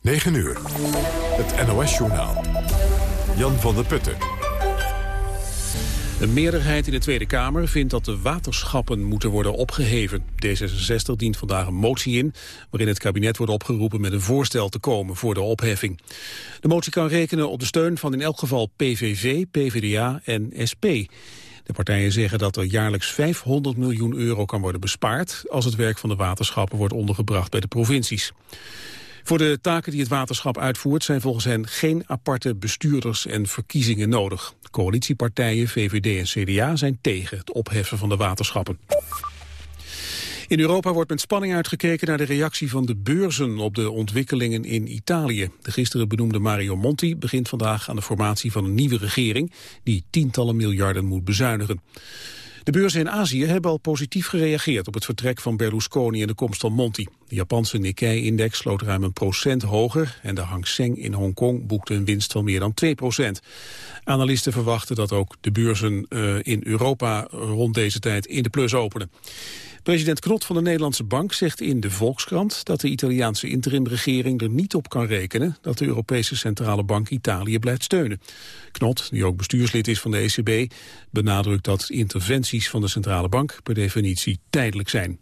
9 uur. Het NOS-journaal. Jan van der Putten. Een meerderheid in de Tweede Kamer vindt dat de waterschappen moeten worden opgeheven. D66 dient vandaag een motie in waarin het kabinet wordt opgeroepen met een voorstel te komen voor de opheffing. De motie kan rekenen op de steun van in elk geval PVV, PvdA en SP. De partijen zeggen dat er jaarlijks 500 miljoen euro kan worden bespaard als het werk van de waterschappen wordt ondergebracht bij de provincies. Voor de taken die het waterschap uitvoert zijn volgens hen geen aparte bestuurders en verkiezingen nodig. Coalitiepartijen, VVD en CDA zijn tegen het opheffen van de waterschappen. In Europa wordt met spanning uitgekeken naar de reactie van de beurzen op de ontwikkelingen in Italië. De gisteren benoemde Mario Monti begint vandaag aan de formatie van een nieuwe regering die tientallen miljarden moet bezuinigen. De beurzen in Azië hebben al positief gereageerd op het vertrek van Berlusconi en de komst van Monti. De Japanse Nikkei-index sloot ruim een procent hoger en de Hang Seng in Hongkong boekte een winst van meer dan 2 procent. Analisten verwachten dat ook de beurzen uh, in Europa rond deze tijd in de plus openen. President Knot van de Nederlandse Bank zegt in de Volkskrant dat de Italiaanse interimregering er niet op kan rekenen dat de Europese Centrale Bank Italië blijft steunen. Knot, die ook bestuurslid is van de ECB, benadrukt dat interventies van de Centrale Bank per definitie tijdelijk zijn.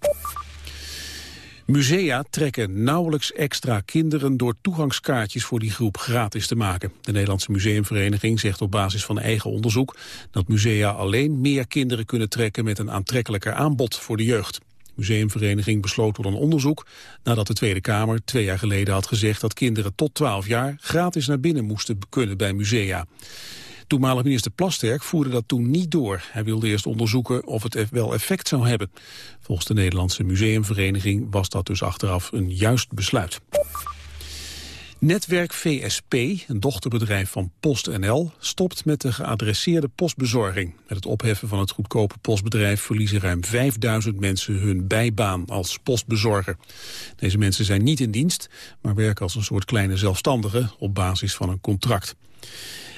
Musea trekken nauwelijks extra kinderen door toegangskaartjes voor die groep gratis te maken. De Nederlandse Museumvereniging zegt op basis van eigen onderzoek dat musea alleen meer kinderen kunnen trekken met een aantrekkelijker aanbod voor de jeugd. De museumvereniging besloot tot een onderzoek nadat de Tweede Kamer twee jaar geleden had gezegd dat kinderen tot 12 jaar gratis naar binnen moesten kunnen bij musea. Toenmalig minister Plasterk voerde dat toen niet door. Hij wilde eerst onderzoeken of het wel effect zou hebben. Volgens de Nederlandse Museumvereniging was dat dus achteraf een juist besluit. Netwerk VSP, een dochterbedrijf van PostNL, stopt met de geadresseerde postbezorging. Met het opheffen van het goedkope postbedrijf verliezen ruim 5000 mensen hun bijbaan als postbezorger. Deze mensen zijn niet in dienst, maar werken als een soort kleine zelfstandigen op basis van een contract.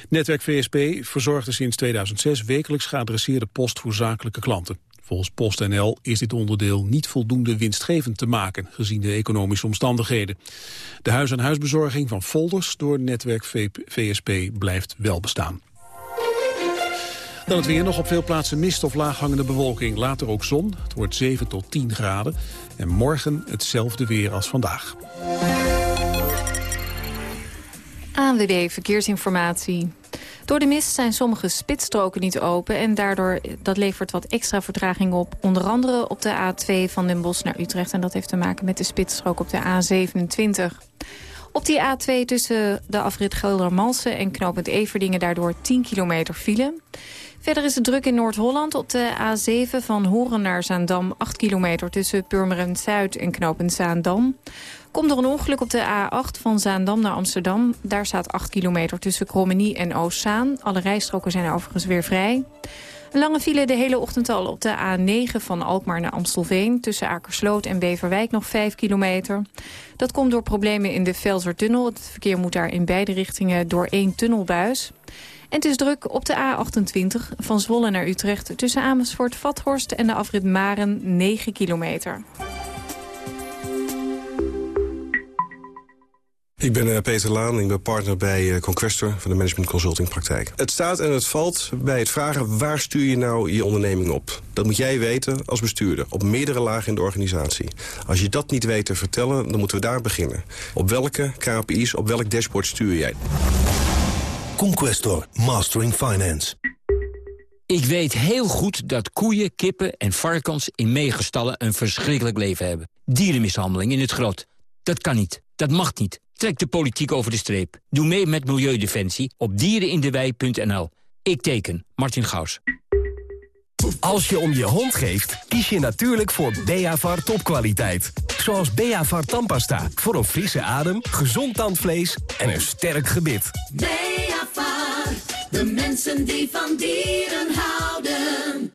Netwerk VSP verzorgde sinds 2006 wekelijks geadresseerde post voor zakelijke klanten. Volgens PostNL is dit onderdeel niet voldoende winstgevend te maken, gezien de economische omstandigheden. De huis-aan-huisbezorging van folders door netwerk VSP blijft wel bestaan. Dan het weer nog op veel plaatsen mist of laaghangende bewolking. Later ook zon. Het wordt 7 tot 10 graden. En morgen hetzelfde weer als vandaag. ANWB Verkeersinformatie. Door de mist zijn sommige spitsstroken niet open... en daardoor dat levert wat extra vertraging op. Onder andere op de A2 van Den Bosch naar Utrecht. En dat heeft te maken met de spitsstrook op de A27. Op die A2 tussen de afrit Geldermalsen en knooppunt Everdingen... daardoor 10 kilometer file. Verder is het druk in Noord-Holland op de A7 van Horen naar Zaandam... 8 kilometer tussen Purmerend Zuid en knooppunt Zaandam. Komt er een ongeluk op de A8 van Zaandam naar Amsterdam. Daar staat 8 kilometer tussen Krommenie en Oostzaan. Alle rijstroken zijn overigens weer vrij. Een lange file de hele ochtend al op de A9 van Alkmaar naar Amstelveen... tussen Akersloot en Beverwijk nog 5 kilometer. Dat komt door problemen in de Velsertunnel. Het verkeer moet daar in beide richtingen door één tunnelbuis. En het is druk op de A28 van Zwolle naar Utrecht... tussen Amersfoort, Vathorst en de afrit Maren 9 kilometer. Ik ben uh, Peter Laan, ik ben partner bij uh, Conquestor van de Management Consulting Praktijk. Het staat en het valt bij het vragen waar stuur je nou je onderneming op. Dat moet jij weten als bestuurder, op meerdere lagen in de organisatie. Als je dat niet weet te vertellen, dan moeten we daar beginnen. Op welke KPI's, op welk dashboard stuur jij? Conquestor, Mastering Finance. Ik weet heel goed dat koeien, kippen en varkens in meegestallen een verschrikkelijk leven hebben. Dierenmishandeling in het grot. Dat kan niet. Dat mag niet. Trek de politiek over de streep. Doe mee met Milieudefensie op dierenindewei.nl. Ik teken. Martin Gaus. Als je om je hond geeft, kies je natuurlijk voor Beavar topkwaliteit. Zoals Beavar tandpasta. Voor een frisse adem, gezond tandvlees en een sterk gebit. Beavar, de mensen die van dieren houden.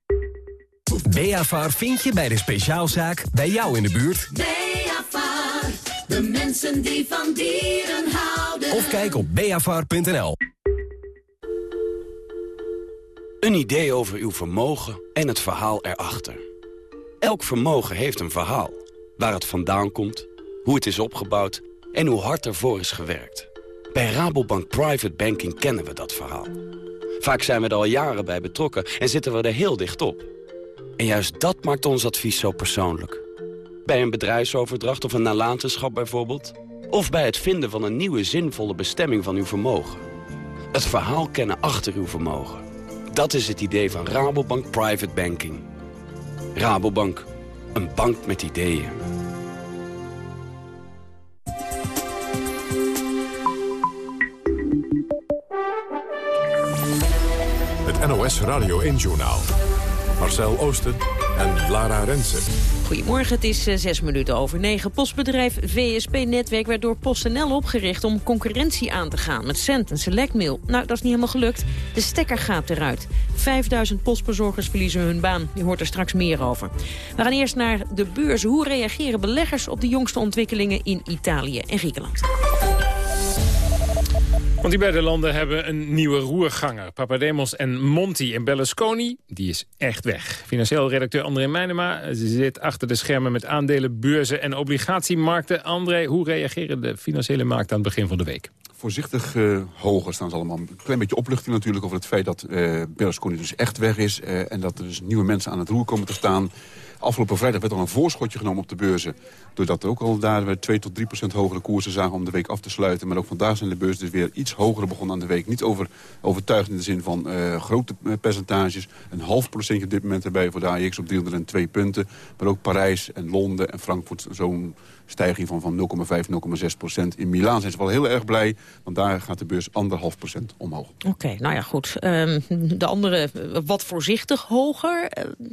Beafar vind je bij de speciaalzaak bij jou in de buurt. Beafar, de mensen die van dieren houden. Of kijk op beafar.nl. Een idee over uw vermogen en het verhaal erachter. Elk vermogen heeft een verhaal. Waar het vandaan komt, hoe het is opgebouwd en hoe hard ervoor is gewerkt. Bij Rabobank Private Banking kennen we dat verhaal. Vaak zijn we er al jaren bij betrokken en zitten we er heel dicht op. En juist dat maakt ons advies zo persoonlijk. Bij een bedrijfsoverdracht of een nalatenschap bijvoorbeeld. Of bij het vinden van een nieuwe zinvolle bestemming van uw vermogen. Het verhaal kennen achter uw vermogen. Dat is het idee van Rabobank Private Banking. Rabobank, een bank met ideeën. Het NOS Radio 1-journaal. Marcel Oosten en Lara Rensen. Goedemorgen, het is eh, zes minuten over negen. Postbedrijf VSP Netwerk werd door PostNL opgericht om concurrentie aan te gaan met Cent en Selectmail. Nou, dat is niet helemaal gelukt. De stekker gaat eruit. 5000 postbezorgers verliezen hun baan. Je hoort er straks meer over. We gaan eerst naar de beurs. Hoe reageren beleggers op de jongste ontwikkelingen in Italië en Griekenland? Want die beide landen hebben een nieuwe roerganger. Papademos en Monti en Berlusconi, die is echt weg. Financieel redacteur André Meijnema zit achter de schermen met aandelen, beurzen en obligatiemarkten. André, hoe reageren de financiële markten aan het begin van de week? Voorzichtig uh, hoger staan ze allemaal. Een klein beetje opluchting natuurlijk over het feit dat uh, Berlusconi dus echt weg is. Uh, en dat er dus nieuwe mensen aan het roer komen te staan. Afgelopen vrijdag werd al een voorschotje genomen op de beurzen. Doordat er ook al daar we 2 tot 3 procent hogere koersen zagen om de week af te sluiten. Maar ook vandaag zijn de beurzen dus weer iets hoger begonnen aan de week. Niet over, overtuigend in de zin van uh, grote percentages. Een half procentje op dit moment erbij voor de AX op 302 punten. Maar ook Parijs en Londen en Frankfurt zo'n stijging van, van 0,5, 0,6 procent. In Milaan zijn ze wel heel erg blij, want daar gaat de beurs anderhalf procent omhoog. Oké, okay, nou ja, goed. Um, de andere wat voorzichtig hoger. Uh,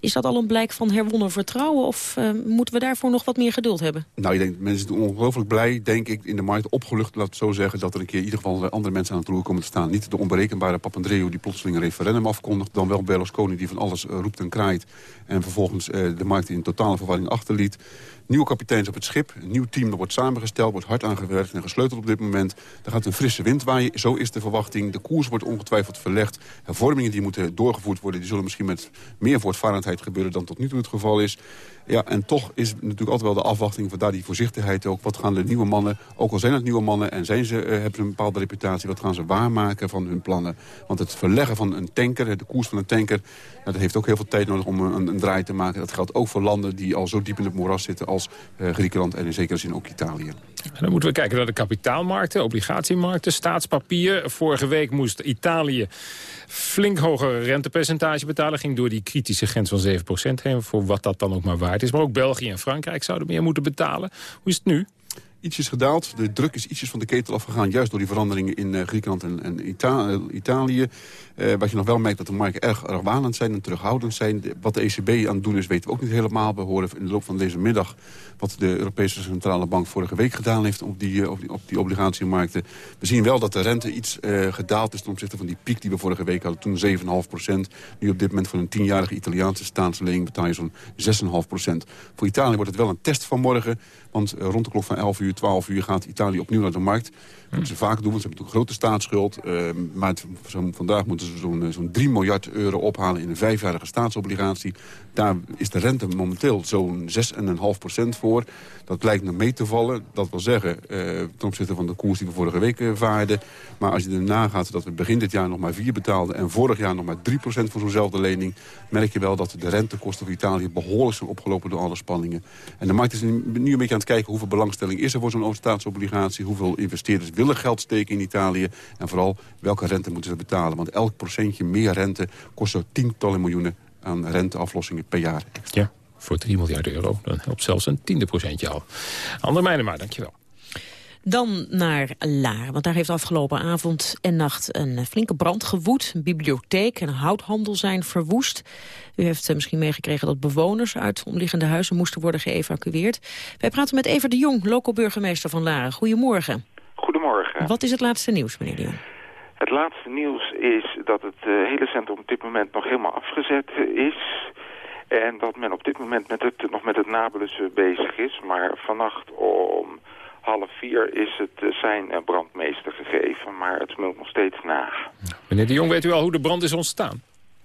is dat al een blijk van herwonnen vertrouwen of uh, moeten we daarvoor nog wat meer geduld hebben? Nou, ik denk, mensen zijn ongelooflijk blij, denk ik, in de markt opgelucht, laat het zo zeggen, dat er een keer in ieder geval andere mensen aan het roer komen te staan. Niet de onberekenbare Papandreou die plotseling een referendum afkondigt, dan wel Berlusconi die van alles uh, roept en kraait en vervolgens uh, de markt in totale verwarring achterliet. Nieuwe kapiteins op het schip, een nieuw team dat wordt samengesteld, wordt hard aangewerkt en gesleuteld op dit moment. Er gaat een frisse wind waaien, zo is de verwachting. De koers wordt ongetwijfeld verlegd. Hervormingen die moeten doorgevoerd worden, die zullen misschien met meer voortvarendheid gebeuren dan tot nu toe het geval is. Ja, en toch is natuurlijk altijd wel de afwachting, van daar die voorzichtigheid ook. Wat gaan de nieuwe mannen, ook al zijn het nieuwe mannen en zijn ze, uh, hebben ze een bepaalde reputatie, wat gaan ze waarmaken van hun plannen? Want het verleggen van een tanker, de koers van een tanker, dat heeft ook heel veel tijd nodig om een, een, draai te maken. Dat geldt ook voor landen die al zo diep in het moeras zitten als uh, Griekenland en in zekere zin ook Italië. En dan moeten we kijken naar de kapitaalmarkten, obligatiemarkten, staatspapier. Vorige week moest Italië flink hoger rentepercentage betalen. Ging door die kritische grens van 7% heen, voor wat dat dan ook maar waard is. Maar ook België en Frankrijk zouden meer moeten betalen. Hoe is het nu? Ietsjes gedaald. De druk is ietsjes van de ketel afgegaan, juist door die veranderingen in uh, Griekenland en, en Ita Italië. Uh, wat je nog wel merkt dat de markten erg argwanend zijn en terughoudend zijn. Wat de ECB aan het doen is, weten we ook niet helemaal. We horen in de loop van deze middag wat de Europese Centrale Bank vorige week gedaan heeft op die, op die, op die obligatiemarkten. We zien wel dat de rente iets gedaald is ten opzichte van die piek die we vorige week hadden. Toen 7,5 procent. Nu op dit moment voor een tienjarige Italiaanse staatslening betaal je zo'n 6,5 procent. Voor Italië wordt het wel een test van morgen. Want rond de klok van 11 uur, 12 uur gaat Italië opnieuw naar de markt. Moeten ze vaak doen, want ze hebben een grote staatsschuld. Uh, maar vandaag moeten ze zo'n zo'n 3 miljard euro ophalen in een vijfjarige staatsobligatie. Daar is de rente momenteel zo'n 6,5 procent voor. Dat lijkt nog mee te vallen. Dat wil zeggen, uh, ten opzichte van de koers die we vorige week uh, vaarden. Maar als je erna gaat dat we begin dit jaar nog maar 4 betaalden... en vorig jaar nog maar 3 procent voor zo'nzelfde lening... merk je wel dat de rentekosten voor Italië behoorlijk zijn opgelopen door alle spanningen. En de markt is nu een beetje aan het kijken hoeveel belangstelling is er voor zo'n staatsobligatie. Hoeveel investeerders willen geld steken in Italië. En vooral welke rente moeten ze betalen. Want elk procentje meer rente kost zo tientallen miljoenen aan renteaflossingen per jaar. Ja, voor 3 miljard euro. Dan helpt zelfs een tiende procentje al. Ander mijnen maar, dankjewel. Dan naar Laar, want daar heeft afgelopen avond en nacht een flinke brand gewoed. Een bibliotheek en een houthandel zijn verwoest. U heeft misschien meegekregen dat bewoners uit omliggende huizen moesten worden geëvacueerd. Wij praten met Evert de Jong, local burgemeester van Laren. Goedemorgen. Wat is het laatste nieuws, meneer de Jong? laatste nieuws is dat het hele centrum op dit moment nog helemaal afgezet is. En dat men op dit moment met het, nog met het nablussen bezig is. Maar vannacht om half vier is het zijn brandmeester gegeven. Maar het smult nog steeds na. Meneer de Jong, weet u al hoe de brand is ontstaan?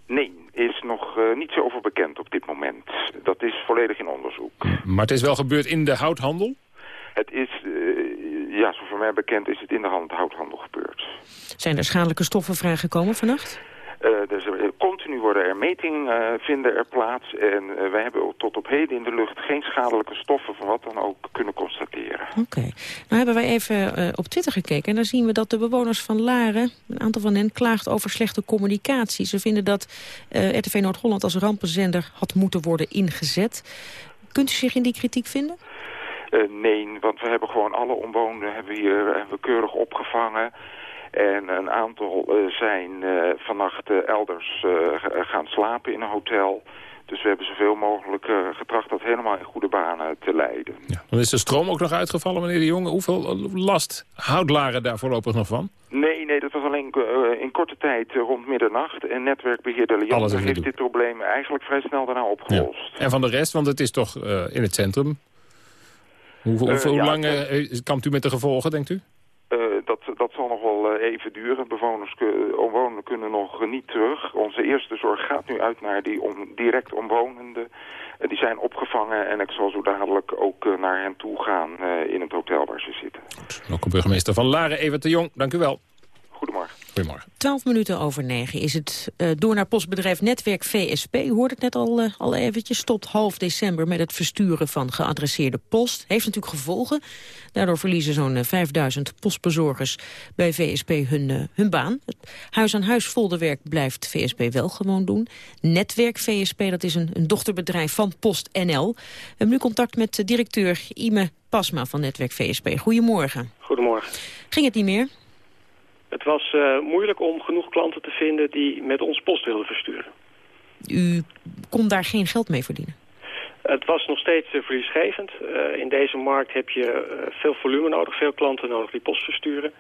Nee, is nog uh, niet zo over bekend op dit moment. Dat is volledig in onderzoek. Maar het is wel gebeurd in de houthandel? Het is, uh, ja, zover mij bekend is het in de houthandel gebeurd. Zijn er schadelijke stoffen vrijgekomen vannacht? Uh, dus continu worden er metingen uh, vinden er plaats. En uh, wij hebben tot op heden in de lucht geen schadelijke stoffen van wat dan ook kunnen constateren. Oké. Okay. Nou hebben wij even op Twitter gekeken en dan zien we dat de bewoners van Laren, een aantal van hen, klaagt over slechte communicatie. Ze vinden dat RTV Noord-Holland als rampenzender had moeten worden ingezet. Kunt u zich in die kritiek vinden? Nee, want we hebben gewoon alle omwonenden hebben hier hebben we keurig opgevangen. En een aantal uh, zijn vannacht elders gaan slapen in een hotel. Dus we hebben zoveel mogelijk getracht dat helemaal in goede banen te leiden. Ja. Dan is de stroom ook nog uitgevallen, meneer de Jonge. Hoeveel last houdt Laren daar voorlopig nog van? Nee, nee, dat was alleen in korte tijd rond middernacht. En netwerkbeheerder Leon heeft dit probleem eigenlijk vrij snel daarna opgelost. Ja. En van de rest, want het is toch in het centrum. Hoe, hoe, hoe ja, lang kampt u met de gevolgen, denkt u? Uh, dat, dat zal nog wel uh, even duren. Bewoners omwonenden kunnen nog niet terug. Onze eerste zorg gaat nu uit naar die om, direct omwonenden. die zijn opgevangen en ik zal zo dadelijk ook naar hen toe gaan in het hotel waar ze zitten. Goed. Lokale burgemeester van Laren, Evert de Jong, dank u wel. Goedemorgen. Goedemorgen. 12 minuten over 9 is het uh, door naar postbedrijf Netwerk VSP. U hoort het net al, uh, al eventjes. Tot half december met het versturen van geadresseerde post. Heeft natuurlijk gevolgen. Daardoor verliezen zo'n uh, 5000 postbezorgers bij VSP hun, hun baan. Het huis-aan-huis folderwerk blijft VSP wel gewoon doen. Netwerk VSP, dat is een, een dochterbedrijf van PostNL. We hebben nu contact met directeur Ime Pasma van Netwerk VSP. Goedemorgen. Goedemorgen. Ging het niet meer? Het was uh, moeilijk om genoeg klanten te vinden die met ons post wilden versturen. U kon daar geen geld mee verdienen? Het was nog steeds uh, verliesgevend. Uh, in deze markt heb je veel volume nodig, veel klanten nodig die post versturen.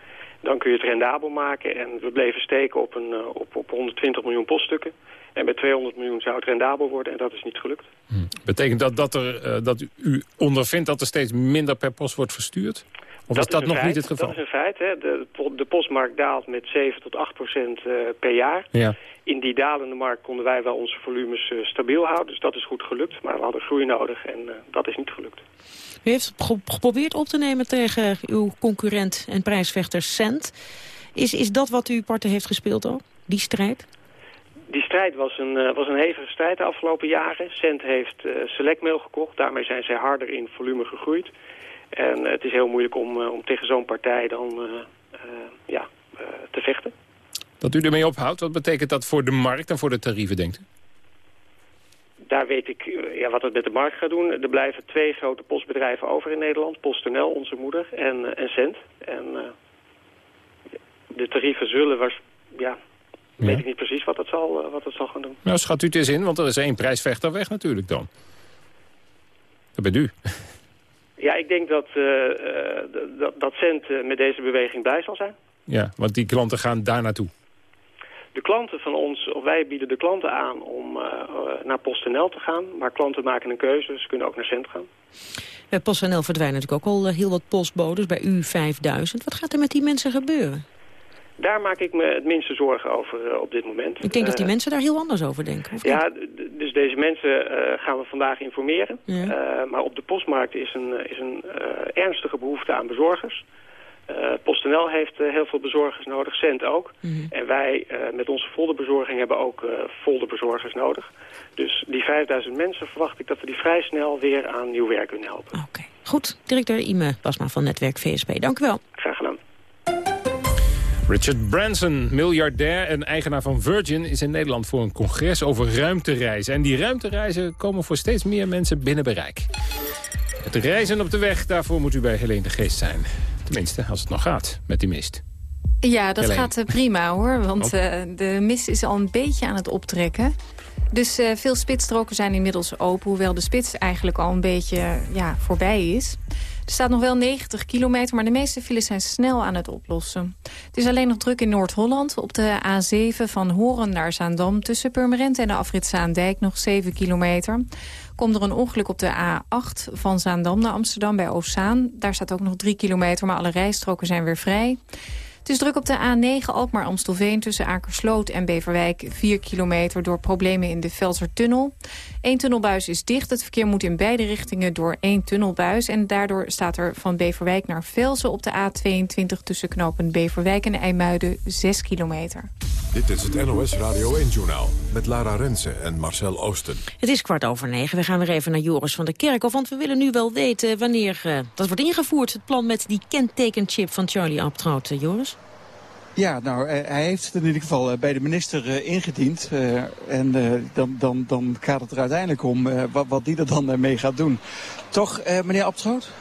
Dan kun je het rendabel maken en we bleven steken op, een, op, op 120 miljoen poststukken. En bij 200 miljoen zou het rendabel worden en dat is niet gelukt. Hm. Betekent dat dat, er, dat u ondervindt dat er steeds minder per post wordt verstuurd? Of dat is dat nog feit, niet het geval? Dat is een feit. Hè. De, de postmarkt daalt met 7 tot 8 procent uh, per jaar. Ja. In die dalende markt konden wij wel onze volumes uh, stabiel houden. Dus dat is goed gelukt. Maar we hadden groei nodig en uh, dat is niet gelukt. U heeft geprobeerd op te nemen tegen uw concurrent en prijsvechter Cent. Is, is dat wat uw partij heeft gespeeld ook? Die strijd? Die strijd was een, was een hevige strijd de afgelopen jaren. Cent heeft Selectmail gekocht. Daarmee zijn zij harder in volume gegroeid. En het is heel moeilijk om, om tegen zo'n partij dan ja, te vechten. Dat u ermee ophoudt, wat betekent dat voor de markt en voor de tarieven, denkt u? Daar weet ik ja, wat het met de markt gaat doen. Er blijven twee grote postbedrijven over in Nederland. PostNL, onze moeder, en, en Cent. En de tarieven zullen was, ja, ja. weet ik niet precies wat het zal, wat het zal gaan doen. Nou, schat u het eens in, want er is één prijsvechter weg natuurlijk dan. Dat bent u. Ja, ik denk dat, uh, dat, dat Cent met deze beweging blij zal zijn. Ja, want die klanten gaan daar naartoe. De klanten van ons, of wij bieden de klanten aan om uh, naar PostNL te gaan. Maar klanten maken een keuze, ze kunnen ook naar Cent gaan. Bij PostNL verdwijnen natuurlijk ook al heel wat postbodes, bij u 5000. Wat gaat er met die mensen gebeuren? Daar maak ik me het minste zorgen over uh, op dit moment. Ik denk dat die mensen daar heel anders over denken. Of ja, dus deze mensen uh, gaan we vandaag informeren. Ja. maar op de postmarkt is een, is een ernstige behoefte aan bezorgers. PostNL heeft heel veel bezorgers nodig, Cent ook. Mm -hmm. En wij met onze folderbezorging hebben ook folderbezorgers nodig. Dus die 5000 mensen verwacht ik dat we die vrij snel weer aan nieuw werk kunnen helpen. Oké, okay. goed. Directeur Ime Basma van Netwerk VSP, dank u wel. Graag gedaan. Richard Branson, miljardair en eigenaar van Virgin... is in Nederland voor een congres over ruimtereizen. En die ruimtereizen komen voor steeds meer mensen binnen bereik. Het reizen op de weg, daarvoor moet u bij Helene de Geest zijn. Tenminste, als het nog gaat met die mist. Ja, dat Helene. gaat uh, prima hoor, want uh, de mist is al een beetje aan het optrekken. Dus uh, veel spitsstroken zijn inmiddels open... hoewel de spits eigenlijk al een beetje ja, voorbij is. Er staat nog wel 90 kilometer, maar de meeste files zijn snel aan het oplossen. Het is alleen nog druk in Noord-Holland. Op de A7 van Horen naar Zaandam tussen Purmerend en de afrit Zaandijk nog 7 kilometer. Komt er een ongeluk op de A8 van Zaandam naar Amsterdam bij Oostzaan. Daar staat ook nog 3 kilometer, maar alle rijstroken zijn weer vrij. Het is druk op de A9 Alkmaar-Amstelveen tussen Akersloot en Beverwijk. 4 kilometer door problemen in de Velsertunnel. Eén tunnelbuis is dicht. Het verkeer moet in beide richtingen door één tunnelbuis. En daardoor staat er van Beverwijk naar Velsen op de A22... tussen knopen Beverwijk en IJmuiden 6 kilometer. Dit is het NOS Radio 1-journaal met Lara Rensen en Marcel Oosten. Het is kwart over negen. We gaan weer even naar Joris van der Kerkhof. Want we willen nu wel weten wanneer uh, dat wordt ingevoerd. Het plan met die kentekenchip van Charlie Abtroot. Uh, Joris? Ja, nou, eh, hij heeft het in ieder geval bij de minister ingediend. en dan, dan, dan gaat het er uiteindelijk om wat, wat die er dan mee gaat doen. Toch, meneer Abtroot?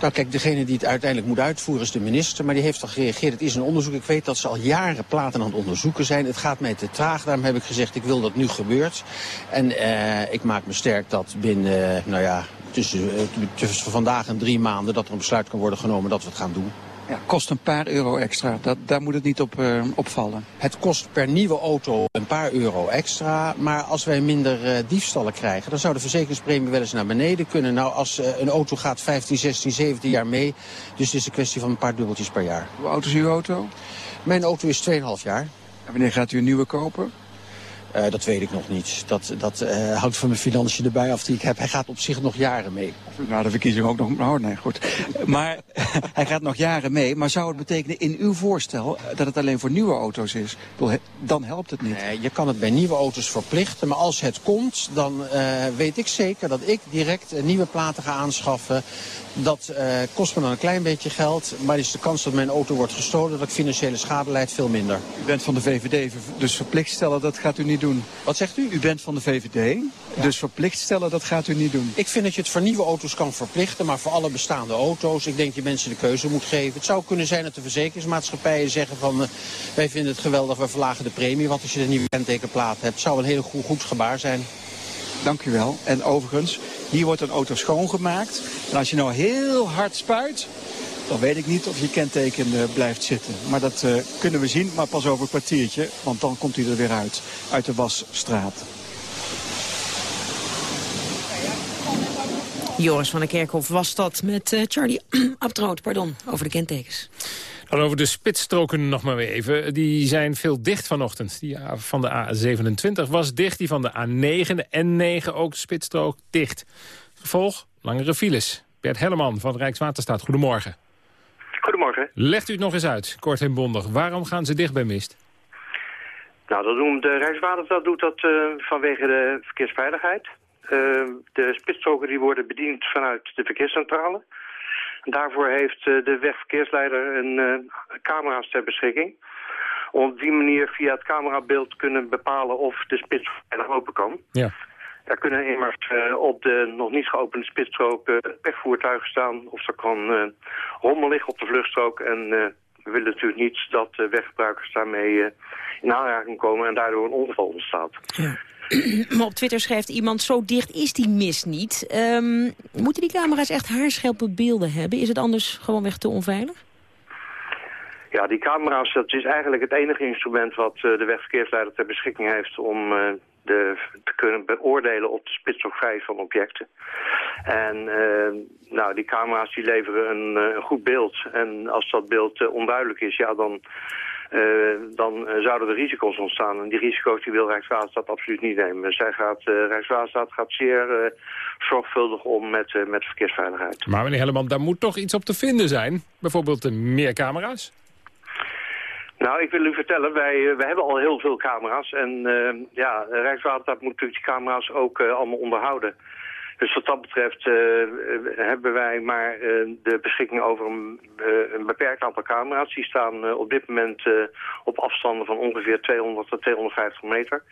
Nou kijk, degene die het uiteindelijk moet uitvoeren is de minister. Maar die heeft al gereageerd. Het is een onderzoek. Ik weet dat ze al jaren platen aan het onderzoeken zijn. Het gaat mij te traag. Daarom heb ik gezegd, ik wil dat nu gebeurt. En eh, ik maak me sterk dat binnen, nou ja, tussen, eh, tussen vandaag en drie maanden... dat er een besluit kan worden genomen dat we het gaan doen. Ja, kost een paar euro extra. Dat, daar moet het niet op uh, opvallen. Het kost per nieuwe auto een paar euro extra. Maar als wij minder uh, diefstallen krijgen... dan zou de verzekeringspremie wel eens naar beneden kunnen. Nou, als uh, een auto gaat 15, 16, 17 jaar mee... dus het is een kwestie van een paar dubbeltjes per jaar. Hoe oud is uw auto? Mijn auto is 2,5 jaar. En wanneer gaat u een nieuwe kopen? Uh, dat weet ik nog niet. Dat, dat uh, hangt van mijn financiën erbij af die ik heb. Hij gaat op zich nog jaren mee. Nou, de verkiezing ook nog... Nou, nee, goed. Maar hij gaat nog jaren mee. Maar zou het betekenen in uw voorstel dat het alleen voor nieuwe auto's is? Dan helpt het niet. Nee, je kan het bij nieuwe auto's verplichten. Maar als het komt, dan uh, weet ik zeker dat ik direct nieuwe platen ga aanschaffen. Dat kost me dan een klein beetje geld. Maar is de kans dat mijn auto wordt gestolen, dat ik financiële schade leidt, veel minder. U bent van de VVD, dus verplicht stellen, dat gaat u niet doen. Wat zegt u? U bent van de VVD, ja. dus verplicht stellen, dat gaat u niet doen. Ik vind dat je het voor nieuwe auto's kan verplichten, maar voor alle bestaande auto's, ik denk dat je mensen de keuze moet geven. Het zou kunnen zijn dat de verzekeringsmaatschappijen zeggen van, uh, wij vinden het geweldig, we verlagen de premie, want als je een nieuwe kentekenplaat hebt, zou een heel goed, goed gebaar zijn. Dank u wel. En overigens, hier wordt een auto schoongemaakt. En als je nou heel hard spuit, dan weet ik niet of je kenteken uh, blijft zitten. Maar dat uh, kunnen we zien, maar pas over een kwartiertje. Want dan komt hij er weer uit, uit de wasstraat. Joris van der Kerkhof was dat met uh, Charlie Abtroot, pardon, over de kentekens. Dan over de spitsstroken nog maar weer even. Die zijn veel dicht vanochtend. Die van de A27 was dicht, die van de A9, de N9 ook de spitsstrook dicht. Gevolg, langere files. Bert Helleman van Rijkswaterstaat, goedemorgen. Legt u het nog eens uit, kort en bondig. Waarom gaan ze dicht bij mist? Nou, dat doen de Rijkswaterstaat doet dat uh, vanwege de verkeersveiligheid. Uh, de spitsstroken die worden bediend vanuit de verkeerscentrale. Daarvoor heeft uh, de wegverkeersleider een camera's ter beschikking. Om op die manier via het camerabeeld kunnen bepalen of de spits veilig open kan. Ja. Er kunnen immers uh, op de nog niet geopende spitsstrook uh, wegvoertuigen staan. Of er kan uh, rommel liggen op de vluchtstrook. En we willen natuurlijk niet dat weggebruikers daarmee in aanraking komen en daardoor een ongeval ontstaat. Ja. maar op Twitter schrijft iemand, zo dicht is die mist niet. Um, moeten die camera's echt haarscherpe beelden hebben? Is het anders gewoonweg te onveilig? Ja, die camera's, dat is eigenlijk het enige instrument wat de wegverkeersleider ter beschikking heeft om de, te kunnen beoordelen op de spitsrookvrijheid van objecten. En uh, nou, die camera's die leveren een, een, goed beeld. En als dat beeld uh, onduidelijk is, ja, dan, dan zouden er risico's ontstaan. En die risico's die wil Rijkswaterstaat absoluut niet nemen. Zij gaat, Rijkswaterstaat gaat zeer zorgvuldig om met, met verkeersveiligheid. Maar meneer Helleman, daar moet toch iets op te vinden zijn? Bijvoorbeeld meer camera's? Nou, ik wil u vertellen, wij, wij hebben al heel veel camera's. En uh, ja, Rijkswaterstaat moet natuurlijk die camera's ook uh, allemaal onderhouden. Dus wat dat betreft hebben wij maar de beschikking over een, beperkt aantal camera's. Die staan op dit moment op afstanden van ongeveer 200 tot 250 meter.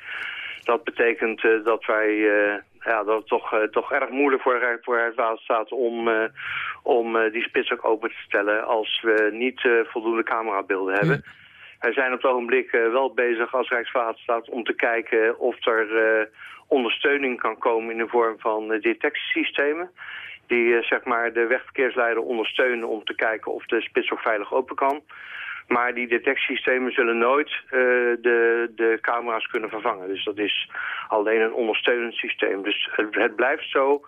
Dat betekent dat wij ja, dat het toch, toch erg moeilijk voor, voor Rijkswaterstaat om, om die spits ook open te stellen als we niet voldoende camerabeelden hebben. Wij zijn op het ogenblik wel bezig als Rijkswaterstaat om te kijken of er ondersteuning kan komen in de vorm van detectiesystemen die zeg maar de wegverkeersleider ondersteunen om te kijken of de spits ook veilig open kan. Maar die detectiesystemen zullen nooit de, de camera's kunnen vervangen. Dus dat is alleen een ondersteunend systeem. Dus het, het blijft zo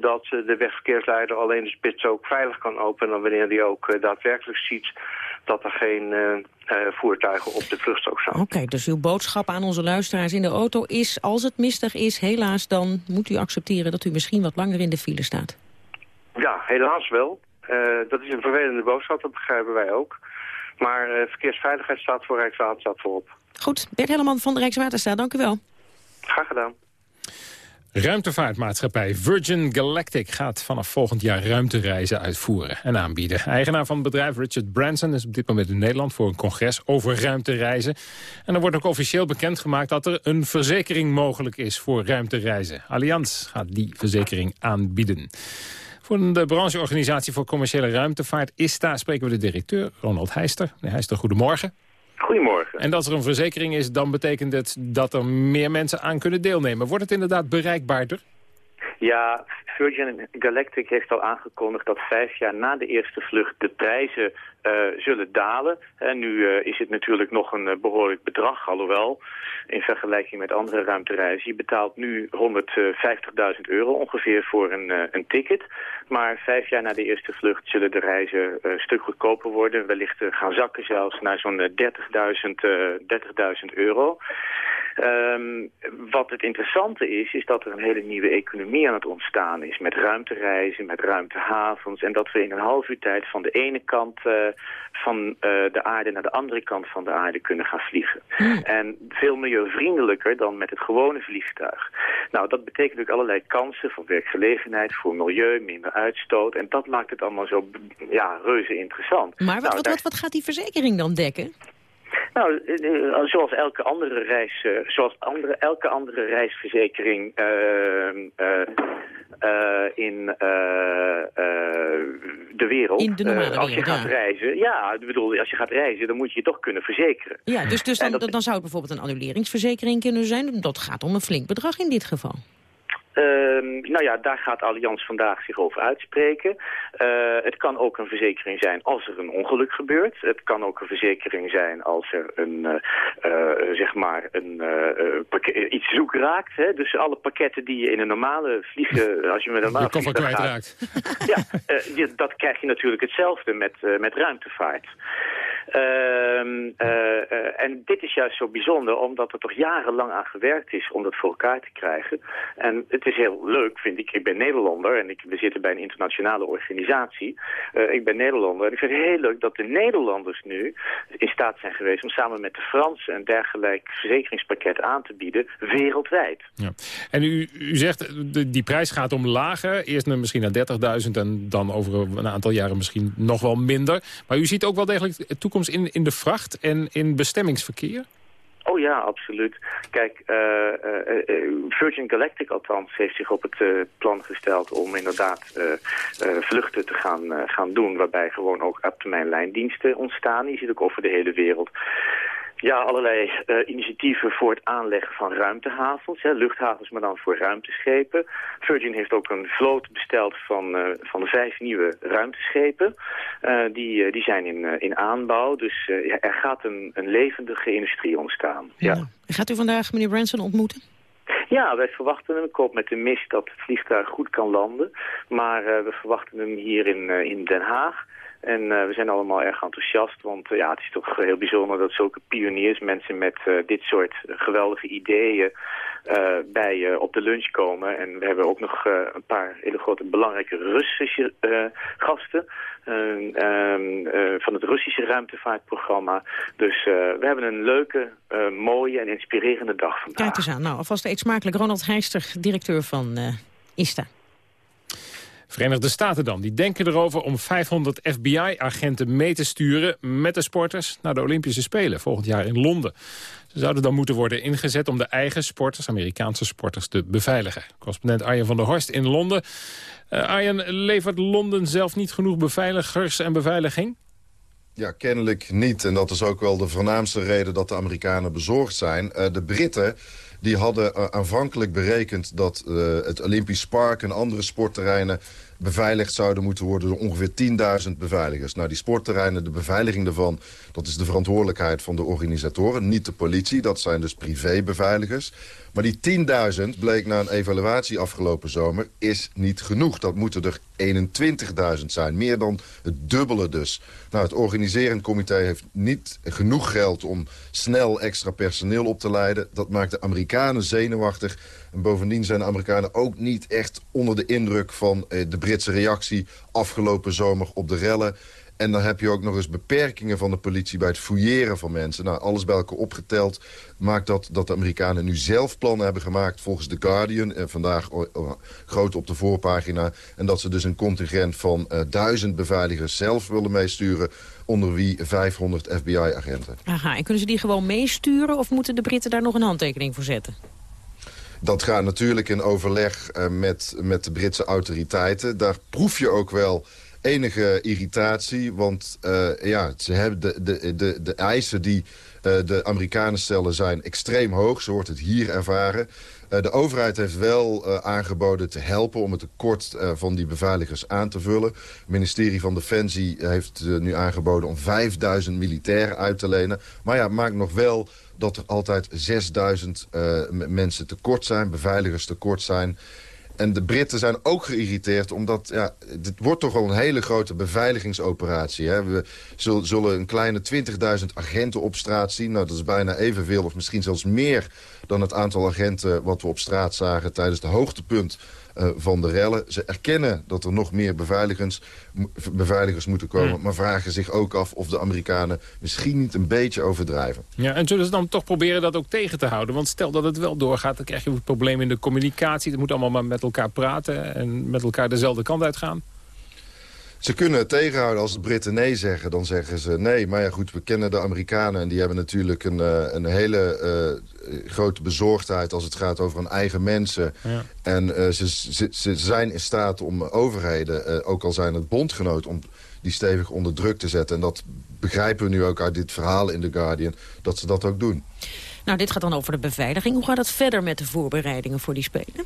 dat de wegverkeersleider alleen de spits ook veilig kan openen... wanneer hij ook daadwerkelijk ziet dat er geen voertuigen op de vluchtstrook staan. Oké, dus uw boodschap aan onze luisteraars in de auto is... als het mistig is, helaas, dan moet u accepteren... dat u misschien wat langer in de file staat. Ja, helaas wel. dat is een vervelende boodschap, dat begrijpen wij ook. Maar verkeersveiligheid staat voor Rijkswaterstaat voorop. Goed, Bert Helleman van de Rijkswaterstaat, dank u wel. Graag gedaan. Ruimtevaartmaatschappij Virgin Galactic gaat vanaf volgend jaar ruimtereizen uitvoeren en aanbieden. Eigenaar van het bedrijf Richard Branson is op dit moment in Nederland voor een congres over ruimtereizen. En er wordt ook officieel bekendgemaakt dat er een verzekering mogelijk is voor ruimtereizen. Allianz gaat die verzekering aanbieden. Voor de brancheorganisatie voor commerciële ruimtevaart ISTA spreken we de directeur, Ronald Heister. Meneer Heister, goedemorgen. Goedemorgen. En als er een verzekering is, dan betekent het dat er meer mensen aan kunnen deelnemen. Wordt het inderdaad bereikbaarder? Ja, Virgin Galactic heeft al aangekondigd dat vijf jaar na de eerste vlucht de prijzen zullen dalen. En nu uh, is het natuurlijk nog een uh, behoorlijk bedrag, alhoewel in vergelijking met andere ruimtereizen. Je betaalt nu 150.000 euro ongeveer voor een, een ticket. Maar vijf jaar na de eerste vlucht zullen de reizen een stuk goedkoper worden. Wellicht gaan zakken zelfs naar zo'n 30.000 30 euro. Um, wat het interessante is, is dat er een hele nieuwe economie aan het ontstaan is. Met ruimtereizen, met ruimtehavens. En dat we in een half uur tijd van de ene kant van uh, de aarde naar de andere kant van de aarde kunnen gaan vliegen. Hmm. En veel milieuvriendelijker dan met het gewone vliegtuig. Nou, dat betekent natuurlijk allerlei kansen voor werkgelegenheid, voor milieu, minder uitstoot. En dat maakt het allemaal zo ja, reuze interessant. Maar wat, nou, wat, wat, wat gaat die verzekering dan dekken? Nou, uh, zoals elke andere reis, uh, zoals andere, elke andere reisverzekering uh, in de wereld. In de normale als je wereld, gaat ja. reizen, ja, bedoel, als je gaat reizen, dan moet je je toch kunnen verzekeren. Ja, dus, dus dan, dat- dan zou het bijvoorbeeld een annuleringsverzekering kunnen zijn. Dat gaat om een flink bedrag in dit geval. Ehm, nou ja, daar gaat Allianz vandaag zich over uitspreken. Eh, het kan ook een verzekering zijn als er een ongeluk gebeurt. Het kan ook een verzekering zijn als er een, eh, zeg maar een, iets zoek raakt. Hè? Dus alle pakketten die je in een normale vliegen, als je met een normale koffer vliegtuig gaat, kwijtraakt. ja, dat krijg je natuurlijk hetzelfde met, met ruimtevaart. Ehm, eh, eh, en dit is juist zo bijzonder, omdat er toch jarenlang aan gewerkt is om dat voor elkaar te krijgen. En het is heel leuk, vind ik. Ik ben Nederlander en ik, we zitten bij een internationale organisatie. Eh, ik ben Nederlander en ik vind het heel leuk dat de Nederlanders nu in staat zijn geweest om samen met de Fransen een dergelijk verzekeringspakket aan te bieden, wereldwijd. Ja. En u, u zegt, die prijs gaat omlaag. Eerst naar misschien naar 30.000 en dan over een aantal jaren misschien nog wel minder. Maar u ziet ook wel degelijk de in, in de vracht en in bestemmingsverkeer? Oh ja, absoluut. Kijk, eh, eh, eh, Virgin Galactic althans heeft zich op het plan gesteld om inderdaad vluchten te gaan, gaan doen, waarbij gewoon ook op termijn lijndiensten ontstaan. Die zit ook over de hele wereld. Ja, allerlei eh, initiatieven voor het aanleggen van ruimtehavens, hè, luchthavens, maar dan voor ruimteschepen. Virgin heeft ook een vloot besteld van, eh, van vijf nieuwe ruimteschepen. Eh, die, die zijn in, in aanbouw, dus ja, er gaat een, een levendige industrie ontstaan. Ja. Gaat u vandaag meneer Branson ontmoeten? Ja, wij verwachten hem. Ik hoop met de mist dat het vliegtuig goed kan landen. Maar we verwachten hem hier in, in Den Haag. En eh, we zijn allemaal erg enthousiast, want eh, ja, het is toch heel bijzonder dat zulke pioniers, mensen met eh, dit soort geweldige ideeën, bij je op de lunch komen. En we hebben ook nog een paar hele grote belangrijke Russische gasten eh, ehm, eh, van het Russische ruimtevaartprogramma. Dus we hebben een leuke, mooie en inspirerende dag vandaag. Kijk eens aan. Nou, alvast eet smakelijk. Ronald Heister, directeur van ISTA. Verenigde Staten dan. Die denken erover om 500 FBI-agenten mee te sturen met de sporters naar de Olympische Spelen volgend jaar in Londen. Ze zouden dan moeten worden ingezet om de eigen sporters, Amerikaanse sporters, te beveiligen. Correspondent Arjen van der Horst in Londen. Uh, Arjen, levert Londen zelf niet genoeg beveiligers en beveiliging? Ja, kennelijk niet. En dat is ook wel de voornaamste reden dat de Amerikanen bezorgd zijn. de Britten die hadden aanvankelijk berekend dat het Olympisch Park en andere sportterreinen beveiligd zouden moeten worden door ongeveer 10.000 beveiligers. Nou, die sportterreinen, de beveiliging daarvan, dat is de verantwoordelijkheid van de organisatoren, niet de politie. Dat zijn dus privébeveiligers. Maar die 10.000, bleek na een evaluatie afgelopen zomer, is niet genoeg. Dat moeten er 21.000 zijn. Meer dan het dubbele dus. Nou, het organiserend comité heeft niet genoeg geld om snel extra personeel op te leiden. Dat maakt de Amerikanen zenuwachtig. En bovendien zijn de Amerikanen ook niet echt onder de indruk van eh, de Britse reactie afgelopen zomer op de rellen. En dan heb je ook nog eens beperkingen van de politie bij het fouilleren van mensen. Nou, alles bij elkaar opgeteld maakt dat, dat de Amerikanen nu zelf plannen hebben gemaakt... volgens The Guardian, en vandaag groot op de voorpagina... en dat ze dus een contingent van uh, duizend beveiligers zelf willen meesturen... onder wie 500 FBI-agenten. Aha, en kunnen ze die gewoon meesturen... of moeten de Britten daar nog een handtekening voor zetten? Dat gaat natuurlijk in overleg uh, met, met de Britse autoriteiten. Daar proef je ook wel enige irritatie. Want uh, ja, ze hebben de, de, de, de eisen die uh, de Amerikanen stellen zijn extreem hoog. Zo wordt het hier ervaren. Uh, de overheid heeft wel aangeboden te helpen om het tekort van die beveiligers aan te vullen. Het ministerie van Defensie heeft nu aangeboden om 5000 militairen uit te lenen. Maar ja, het maakt nog wel dat er altijd 6000 mensen tekort zijn, beveiligers tekort zijn. En de Britten zijn ook geïrriteerd, omdat ja, dit wordt toch wel een hele grote beveiligingsoperatie. Hè? We zullen een kleine 20.000 agenten op straat zien. Nou, dat is bijna evenveel of misschien zelfs meer dan het aantal agenten wat we op straat zagen tijdens de hoogtepunt uh, van de rellen. Ze erkennen dat er nog meer beveiligers, beveiligers moeten komen... maar vragen zich ook af of de Amerikanen misschien niet een beetje overdrijven. Ja, en zullen ze dan toch proberen dat ook tegen te houden? Want stel dat het wel doorgaat, dan krijg je een probleem in de communicatie. Het moet allemaal maar met elkaar praten en met elkaar dezelfde kant uitgaan. Ze kunnen het tegenhouden als de Britten nee zeggen. Dan zeggen ze nee. Maar ja goed, we kennen de Amerikanen. En die hebben natuurlijk een, uh, een hele uh, grote bezorgdheid... als het gaat over hun eigen mensen. Ja. En uh, ze, ze, ze, zijn in staat om overheden, ook al zijn het bondgenoot... om die stevig onder druk te zetten. En dat begrijpen we nu ook uit dit verhaal in The Guardian... dat ze dat ook doen. Nou, dit gaat dan over de beveiliging. Hoe gaat het verder met de voorbereidingen voor die Spelen?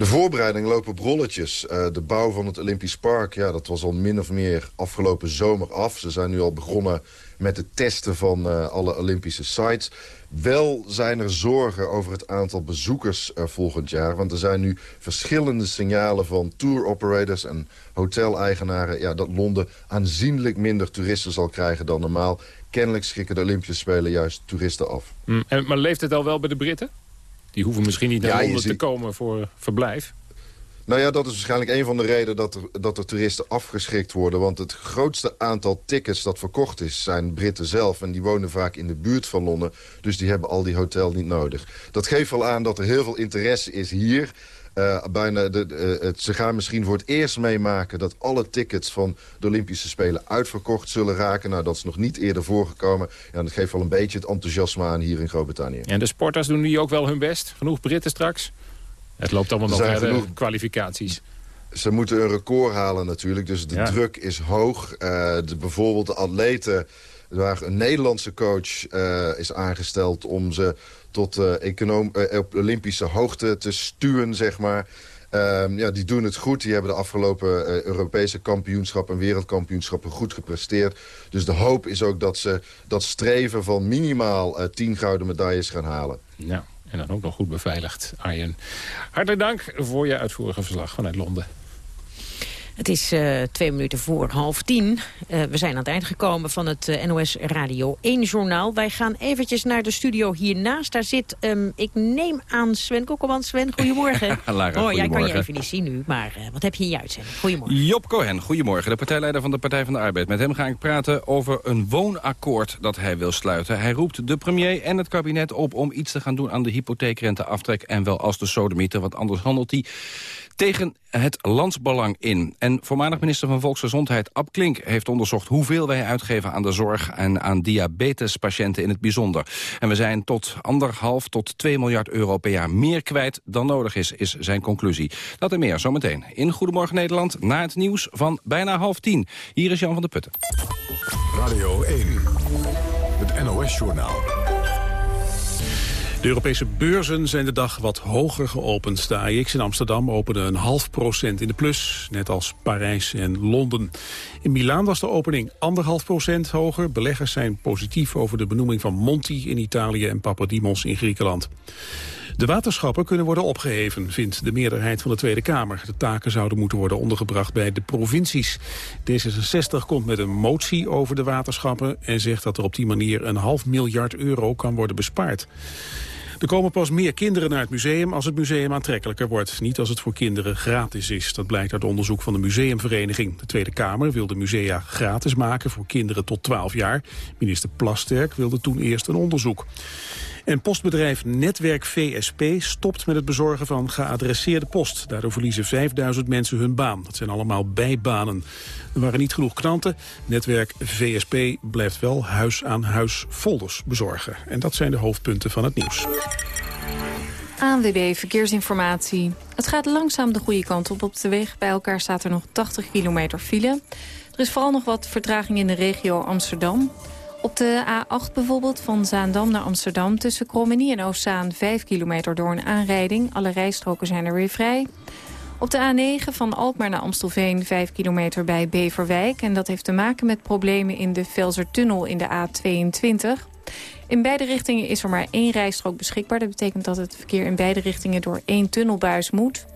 De voorbereiding lopen op rolletjes. Uh, de bouw van het Olympisch Park, ja, dat was al min of meer afgelopen zomer af. Ze zijn nu al begonnen met het testen van uh, alle Olympische sites. Wel zijn er zorgen over het aantal bezoekers uh, volgend jaar. Want er zijn nu verschillende signalen van tour operators en hoteleigenaren... Ja, dat Londen aanzienlijk minder toeristen zal krijgen dan normaal. Kennelijk schikken de Olympische Spelen juist toeristen af. Mm, en, maar leeft het al wel bij de Britten? Die hoeven misschien niet naar ja, Londen te komen voor verblijf. Nou ja, dat is waarschijnlijk een van de redenen dat er, dat er toeristen afgeschikt worden. Want het grootste aantal tickets dat verkocht is, zijn Britten zelf. En die wonen vaak in de buurt van Londen. Dus die hebben al die hotels niet nodig. Dat geeft wel aan dat er heel veel interesse is hier. Uh, bijna de, uh, het, ze gaan misschien voor het eerst meemaken... dat alle tickets van de Olympische Spelen uitverkocht zullen raken. Nou, dat is nog niet eerder voorgekomen. Ja, dat geeft wel een beetje het enthousiasme aan hier in Groot-Brittannië. En de sporters doen die ook wel hun best? Genoeg Britten straks? Het loopt allemaal nog naar de kwalificaties. Ze moeten een record halen natuurlijk, dus de druk is hoog. Uh, de, bijvoorbeeld de atleten, waar een Nederlandse coach is aangesteld... om ze tot uh, Olympische hoogte te stuwen, zeg maar. Um, ja, die doen het goed. Die hebben de afgelopen Europese kampioenschappen en wereldkampioenschappen goed gepresteerd. Dus de hoop is ook dat ze dat streven van minimaal uh, tien gouden medailles gaan halen. Ja, en dan ook nog goed beveiligd, Arjen. Hartelijk dank voor je uitvoerige verslag vanuit Londen. Het is uh, twee minuten voor half tien. Uh, we zijn aan het eind gekomen van het uh, NOS Radio 1 journaal. Wij gaan eventjes naar de studio hiernaast. Daar zit, um, ik neem aan Sven Kokkelman. Sven, goedemorgen. Lara, oh, jij kan je even niet zien nu, maar wat heb je in je uitzending? Goedemorgen. Job Cohen, goedemorgen. De partijleider van de Partij van de Arbeid. Met hem ga ik praten over een woonakkoord dat hij wil sluiten. Hij roept de premier en het kabinet op om iets te gaan doen aan de hypotheekrenteaftrek. En wel als de sodemieter, want anders handelt hij tegen het landsbelang in. En voormalig minister van Volksgezondheid Ab Klink heeft onderzocht... hoeveel wij uitgeven aan de zorg en aan diabetespatiënten in het bijzonder. En we zijn tot anderhalf tot 2 miljard euro per jaar meer kwijt dan nodig is, is zijn conclusie. Dat en meer zometeen in Goedemorgen Nederland... na het nieuws van bijna half tien. Hier is Jan van der Putten. Radio 1, het NOS-journaal. De Europese beurzen zijn de dag wat hoger geopend. De AX in Amsterdam opende een half procent in de plus, net als Parijs en Londen. In Milaan was de opening anderhalf procent hoger. Beleggers zijn positief over de benoeming van Monti in Italië en Papadimos in Griekenland. De waterschappen kunnen worden opgeheven, vindt de meerderheid van de Tweede Kamer. De taken zouden moeten worden ondergebracht bij de provincies. D66 komt met een motie over de waterschappen... en zegt dat er op die manier een half miljard euro kan worden bespaard. Er komen pas meer kinderen naar het museum als het museum aantrekkelijker wordt. Niet als het voor kinderen gratis is. Dat blijkt uit onderzoek van de Museumvereniging. De Tweede Kamer wil de musea gratis maken voor kinderen tot 12 jaar. Minister Plasterk wilde toen eerst een onderzoek. En postbedrijf Netwerk VSP stopt met het bezorgen van geadresseerde post. Daardoor verliezen 5000 mensen hun baan. Dat zijn allemaal bijbanen. Er waren niet genoeg klanten. Netwerk VSP blijft wel huis-aan-huis folders bezorgen. En dat zijn de hoofdpunten van het nieuws. ANWB Verkeersinformatie. Het gaat langzaam de goede kant op. Op de weg bij elkaar staat er nog 80 kilometer file. Er is vooral nog wat vertraging in de regio Amsterdam. Op de A8 bijvoorbeeld, van Zaandam naar Amsterdam... tussen Krommenie en Oostzaan 5 kilometer door een aanrijding. Alle rijstroken zijn er weer vrij. Op de A9 van Alkmaar naar Amstelveen 5 kilometer bij Beverwijk. En dat heeft te maken met problemen in de Velsertunnel in de A22. In beide richtingen is er maar één rijstrook beschikbaar. Dat betekent dat het verkeer in beide richtingen door één tunnelbuis moet.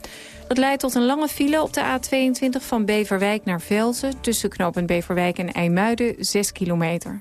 Dat leidt tot een lange file op de A22 van Beverwijk naar Velzen... tussen knooppunt Beverwijk en IJmuiden 6 kilometer.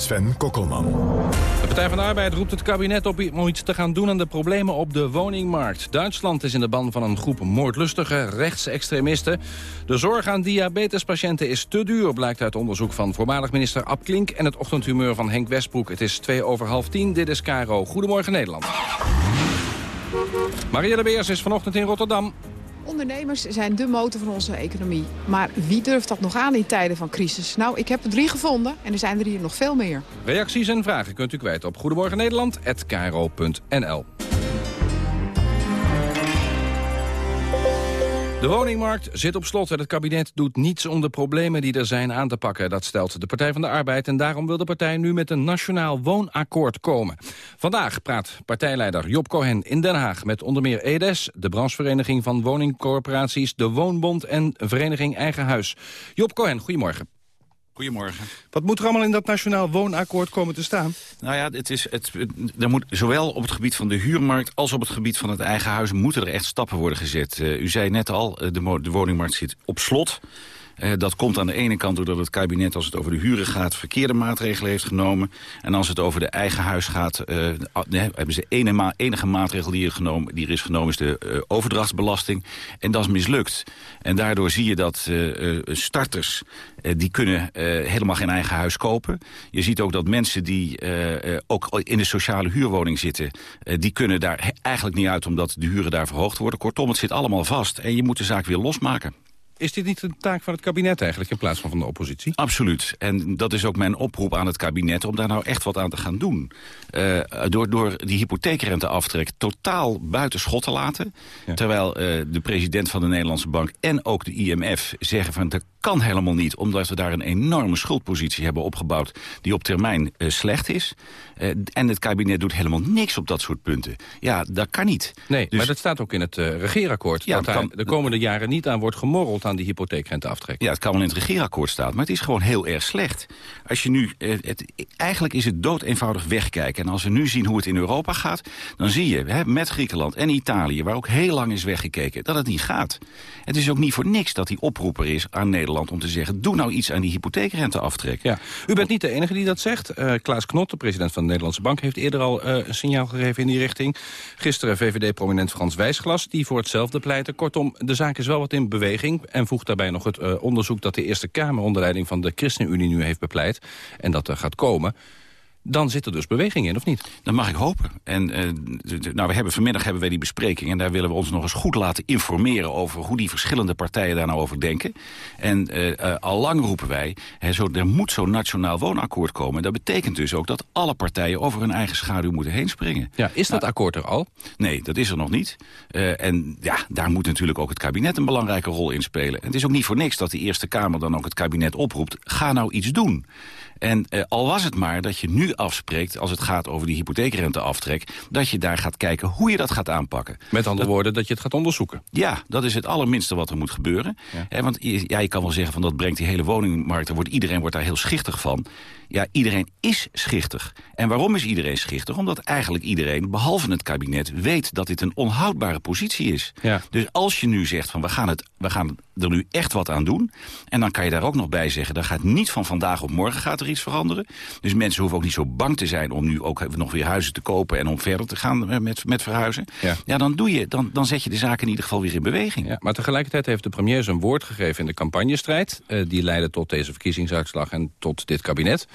Sven Kokkelman. De Partij van de Arbeid roept het kabinet op om iets te gaan doen aan de problemen op de woningmarkt. Duitsland is in de ban van een groep moordlustige rechtsextremisten. De zorg aan diabetespatiënten is te duur, blijkt uit onderzoek van voormalig minister Ab Klink en het ochtendhumeur van Henk Westbroek. Het is twee over half tien, dit is Caro. Goedemorgen Nederland. Marielle Beers is vanochtend in Rotterdam. Ondernemers zijn de motor van onze economie. Maar wie durft dat nog aan in tijden van crisis? Nou, ik heb er drie gevonden en er zijn er hier nog veel meer. Reacties en vragen kunt u kwijt op goedemorgennederland.nl. De woningmarkt zit op slot en het kabinet doet niets om de problemen die er zijn aan te pakken. Dat stelt de Partij van de Arbeid en daarom wil de partij nu met een nationaal woonakkoord komen. Vandaag praat partijleider Job Cohen in Den Haag met onder meer EDES, de branchevereniging van woningcorporaties, de Woonbond en Vereniging Eigen Huis. Job Cohen, goedemorgen. Goedemorgen. Wat moet er allemaal in dat nationaal woonakkoord komen te staan? Nou ja, het is, het, er moet zowel op het gebied van de huurmarkt... als op het gebied van het eigen huis moeten er echt stappen worden gezet. Uh, u zei net al, uh, de, de woningmarkt zit op slot. Uh, dat komt aan de ene kant doordat het kabinet, als het over de huren gaat... verkeerde maatregelen heeft genomen. En als het over de eigen huis gaat, uh, hebben ze ene enige maatregel die er, genomen, die is genomen... is de uh, overdrachtsbelasting. En dat is mislukt. En daardoor zie je dat starters, die kunnen helemaal geen eigen huis kopen. Je ziet ook dat mensen die ook in de sociale huurwoning zitten... die kunnen daar eigenlijk niet uit omdat de huren daar verhoogd worden. Kortom, het zit allemaal vast en je moet de zaak weer losmaken. Is dit niet een taak van het kabinet eigenlijk in plaats van van de oppositie? Absoluut. En dat is ook mijn oproep aan het kabinet om daar nou echt wat aan te gaan doen. Uh, door, door die hypotheekrenteaftrek totaal buiten schot te laten. Ja. Terwijl uh, de president van de Nederlandse Bank en ook de IMF zeggen van kan helemaal niet. Omdat we daar een enorme schuldpositie hebben opgebouwd die op termijn uh, slecht is. en het kabinet doet helemaal niks op dat soort punten. Ja, dat kan niet. Nee, dus, maar dat staat ook in het regeerakkoord. Ja, dat daar kan, de komende jaren niet aan wordt gemorreld aan die hypotheekrenteaftrek. Ja, het kan wel in het regeerakkoord staan, maar het is gewoon heel erg slecht. Als je nu, het, eigenlijk is het dood eenvoudig wegkijken. En als we nu zien hoe het in Europa gaat, dan zie je hè, met Griekenland en Italië, waar ook heel lang is weggekeken, dat het niet gaat. Het is ook niet voor niks dat die oproeper is aan Nederland Om te zeggen... doe nou iets aan die hypotheekrenteaftrek. Ja. U bent niet de enige die dat zegt. Uh, Klaas Knot, de president van de Nederlandse Bank... heeft eerder al uh, een signaal gegeven in die richting. Gisteren VVD-prominent Frans Wijsglas, die voor hetzelfde pleitte. Kortom, de zaak is wel wat in beweging. En voegt daarbij nog het uh, onderzoek dat de Eerste Kamer... onder leiding van de ChristenUnie nu heeft bepleit. En dat er gaat komen dan zit er dus beweging in, of niet? Dat mag ik hopen. En uh, nou, we hebben, vanmiddag hebben wij die bespreking... en daar willen we ons nog eens goed laten informeren... over hoe die verschillende partijen daar nou over denken. En uh, uh, al lang roepen wij, hè, zo, er moet zo'n nationaal woonakkoord komen. Dat betekent dus ook dat alle partijen over hun eigen schaduw moeten heen springen. Ja, is dat nou, akkoord er al? Nee, dat is er nog niet. en ja, daar moet natuurlijk ook het kabinet een belangrijke rol in spelen. En het is ook niet voor niks dat de Eerste Kamer dan ook het kabinet oproept... ga nou iets doen. En uh, al was het maar dat je nu afspreekt, als het gaat over die hypotheekrenteaftrek... dat je daar gaat kijken hoe je dat gaat aanpakken. Met andere dat, woorden, dat je het gaat onderzoeken. Ja, dat is het allerminste wat er moet gebeuren. Ja. want ja, je kan wel zeggen van dat brengt die hele woningmarkt... Daar wordt, iedereen wordt daar heel schichtig van. Ja, iedereen is schichtig. En waarom is iedereen schichtig? Omdat eigenlijk iedereen, behalve het kabinet... weet dat dit een onhoudbare positie is. Ja. Dus als je nu zegt van we gaan, het, we gaan er nu echt wat aan doen... en dan kan je daar ook nog bij zeggen... dat gaat niet van vandaag op morgen gaat er iets veranderen. Dus mensen hoeven ook niet zo bang te zijn... om nu ook nog weer huizen te kopen en om verder te gaan met, met verhuizen. Ja, ja dan, doe je, dan, dan zet je de zaken in ieder geval weer in beweging. Ja, maar tegelijkertijd heeft de premier zijn woord gegeven in de campagnestrijd. Uh, die leidde tot deze verkiezingsuitslag en tot dit kabinet.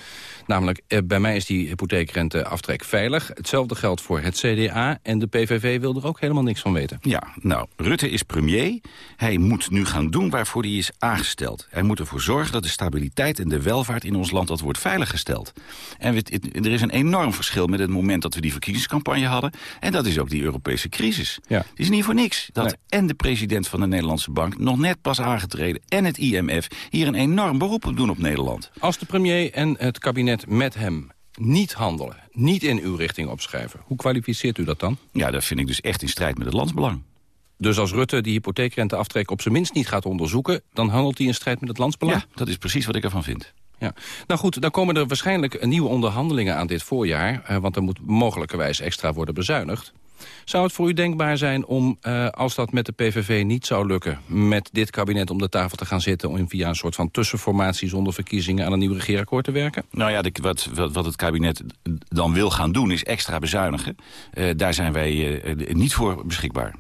Namelijk, eh, bij mij is die hypotheekrenteaftrek veilig. Hetzelfde geldt voor het CDA en de PVV wil er ook helemaal niks van weten. Ja, nou, Rutte is premier. Hij moet nu gaan doen waarvoor hij is aangesteld. Hij moet ervoor zorgen dat de stabiliteit en de welvaart in ons land... dat wordt veiliggesteld. En er is een enorm verschil met het moment dat we die verkiezingscampagne hadden. En dat is ook die Europese crisis. Ja. Het is niet voor niks dat Nee. en de president van de Nederlandse Bank... nog net pas aangetreden en het IMF hier een enorm beroep op doen op Nederland. Als de premier en het kabinet met hem niet handelen, niet in uw richting opschrijven... hoe kwalificeert u dat dan? Ja, dat vind ik dus echt in strijd met het landsbelang. Dus als Rutte die hypotheekrenteaftrek op zijn minst niet gaat onderzoeken... dan handelt hij in strijd met het landsbelang? Ja, dat is precies wat ik ervan vind. Ja. Nou goed, dan komen er waarschijnlijk nieuwe onderhandelingen aan dit voorjaar... Eh, want er moet mogelijkerwijs extra worden bezuinigd. Zou het voor u denkbaar zijn om, uh, als dat met de PVV niet zou lukken... met dit kabinet om de tafel te gaan zitten... om via een soort van tussenformatie zonder verkiezingen... aan een nieuw regeerakkoord te werken? Nou ja, de, wat, wat, wat, het kabinet dan wil gaan doen is extra bezuinigen. Uh, daar zijn wij niet voor beschikbaar.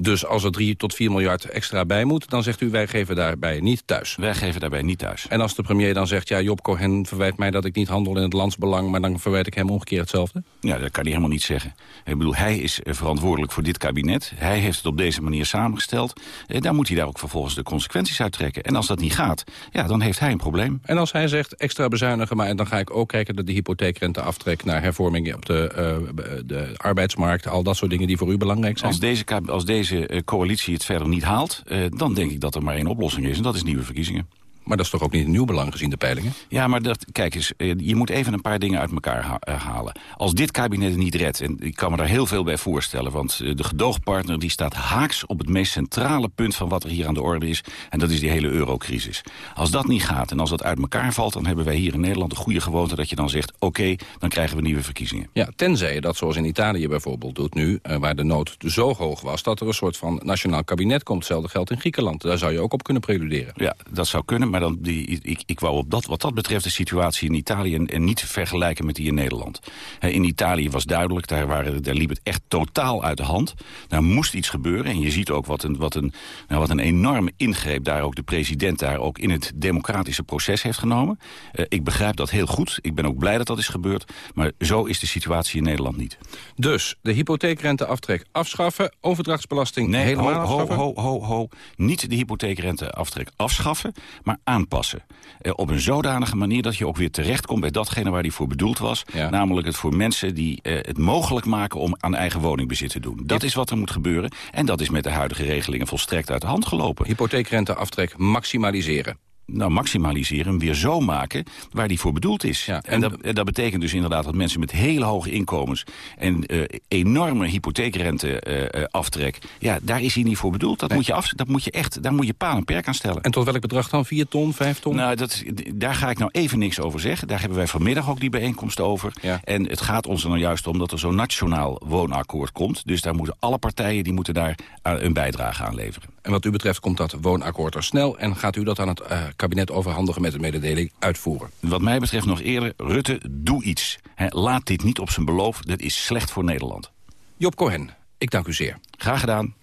Dus als er 3 tot 4 miljard extra bij moet... dan zegt u, wij geven daarbij niet thuis. Wij geven daarbij niet thuis. En als de premier dan zegt... ja, Job Cohen verwijt mij dat ik niet handel in het landsbelang... maar dan verwijt ik hem omgekeerd hetzelfde? Ja, dat kan hij helemaal niet zeggen. Ik bedoel, hij is verantwoordelijk voor dit kabinet. Hij heeft het op deze manier samengesteld. En dan moet hij daar ook vervolgens de consequenties uit trekken. En als dat niet gaat, ja, dan heeft hij een probleem. En als hij zegt extra bezuinigen... maar dan ga ik ook kijken dat de hypotheekrente aftrek... naar hervormingen op de, uh, de arbeidsmarkt... al dat soort dingen die voor u belangrijk zijn? Als deze, als deze deze coalitie het verder niet haalt... Uh, dan denk ik dat er maar één oplossing is. En dat is nieuwe verkiezingen. Maar dat is toch ook niet in uw belang gezien de peilingen? Ja, maar dat, kijk eens, je moet even een paar dingen uit elkaar ha halen. Als dit kabinet het niet redt, en ik kan me daar heel veel bij voorstellen... want de gedoogpartner die staat haaks op het meest centrale punt... van wat er hier aan de orde is, en dat is die hele eurocrisis. Als dat niet gaat en als dat uit elkaar valt... dan hebben wij hier in Nederland een goede gewoonte dat je dan zegt... oké, okay, dan krijgen we nieuwe verkiezingen. Ja, tenzij je dat zoals in Italië bijvoorbeeld doet nu... Waar de nood zo hoog was dat er een soort van nationaal kabinet komt. Hetzelfde geldt in Griekenland. Daar zou je ook op kunnen preluderen. Ja, dat zou kunnen, maar dan die... Ik, ik wou op dat, wat dat betreft de situatie in Italië en, en niet vergelijken met die in Nederland. He, in Italië was duidelijk, daar, waren, daar liep het echt totaal uit de hand. Daar moest iets gebeuren en je ziet ook wat een, wat een, nou, wat een enorme ingreep daar ook de president daar ook in het democratische proces heeft genomen. Uh, ik begrijp dat heel goed. Ik ben ook blij dat dat is gebeurd. Maar zo is de situatie in Nederland niet. Dus de hypotheekrenteaftrek afschaffen, overdrachtsbelasting nee, helemaal ho? Ho, ho, ho, ho. Niet de hypotheekrenteaftrek afschaffen, maar aanpassen. Uh, op een zodanige manier dat je ook weer terechtkomt bij datgene waar die voor bedoeld was. Ja. Namelijk het voor mensen die uh, het mogelijk maken om aan eigen woningbezit te doen. Dat is wat er moet gebeuren. En dat is met de huidige regelingen volstrekt uit de hand gelopen. Hypotheekrenteaftrek maximaliseren. Nou, maximaliseren, weer zo maken waar die voor bedoeld is. en, dat, en dat betekent dus inderdaad dat mensen met hele hoge inkomens... en eh, enorme hypotheekrente eh, aftrek, ja, daar is hij niet voor bedoeld. Dat, moet je af, dat moet je echt, daar moet je paal en perk aan stellen. En tot welk bedrag dan? 4 ton, 5 ton? Nou, dat, daar ga ik nou even niks over zeggen. Daar hebben wij vanmiddag ook die bijeenkomst over. En het gaat ons er nou juist om dat er zo'n nationaal woonakkoord komt. Dus daar moeten alle partijen die moeten daar een bijdrage aan leveren. En wat u betreft komt dat woonakkoord er snel... en gaat u dat aan het kabinet overhandigen met de mededeling uitvoeren. Wat mij betreft nog eerder, Rutte, doe iets. laat dit niet op zijn beloof, dat is slecht voor Nederland. Job Cohen, ik dank u zeer. Graag gedaan.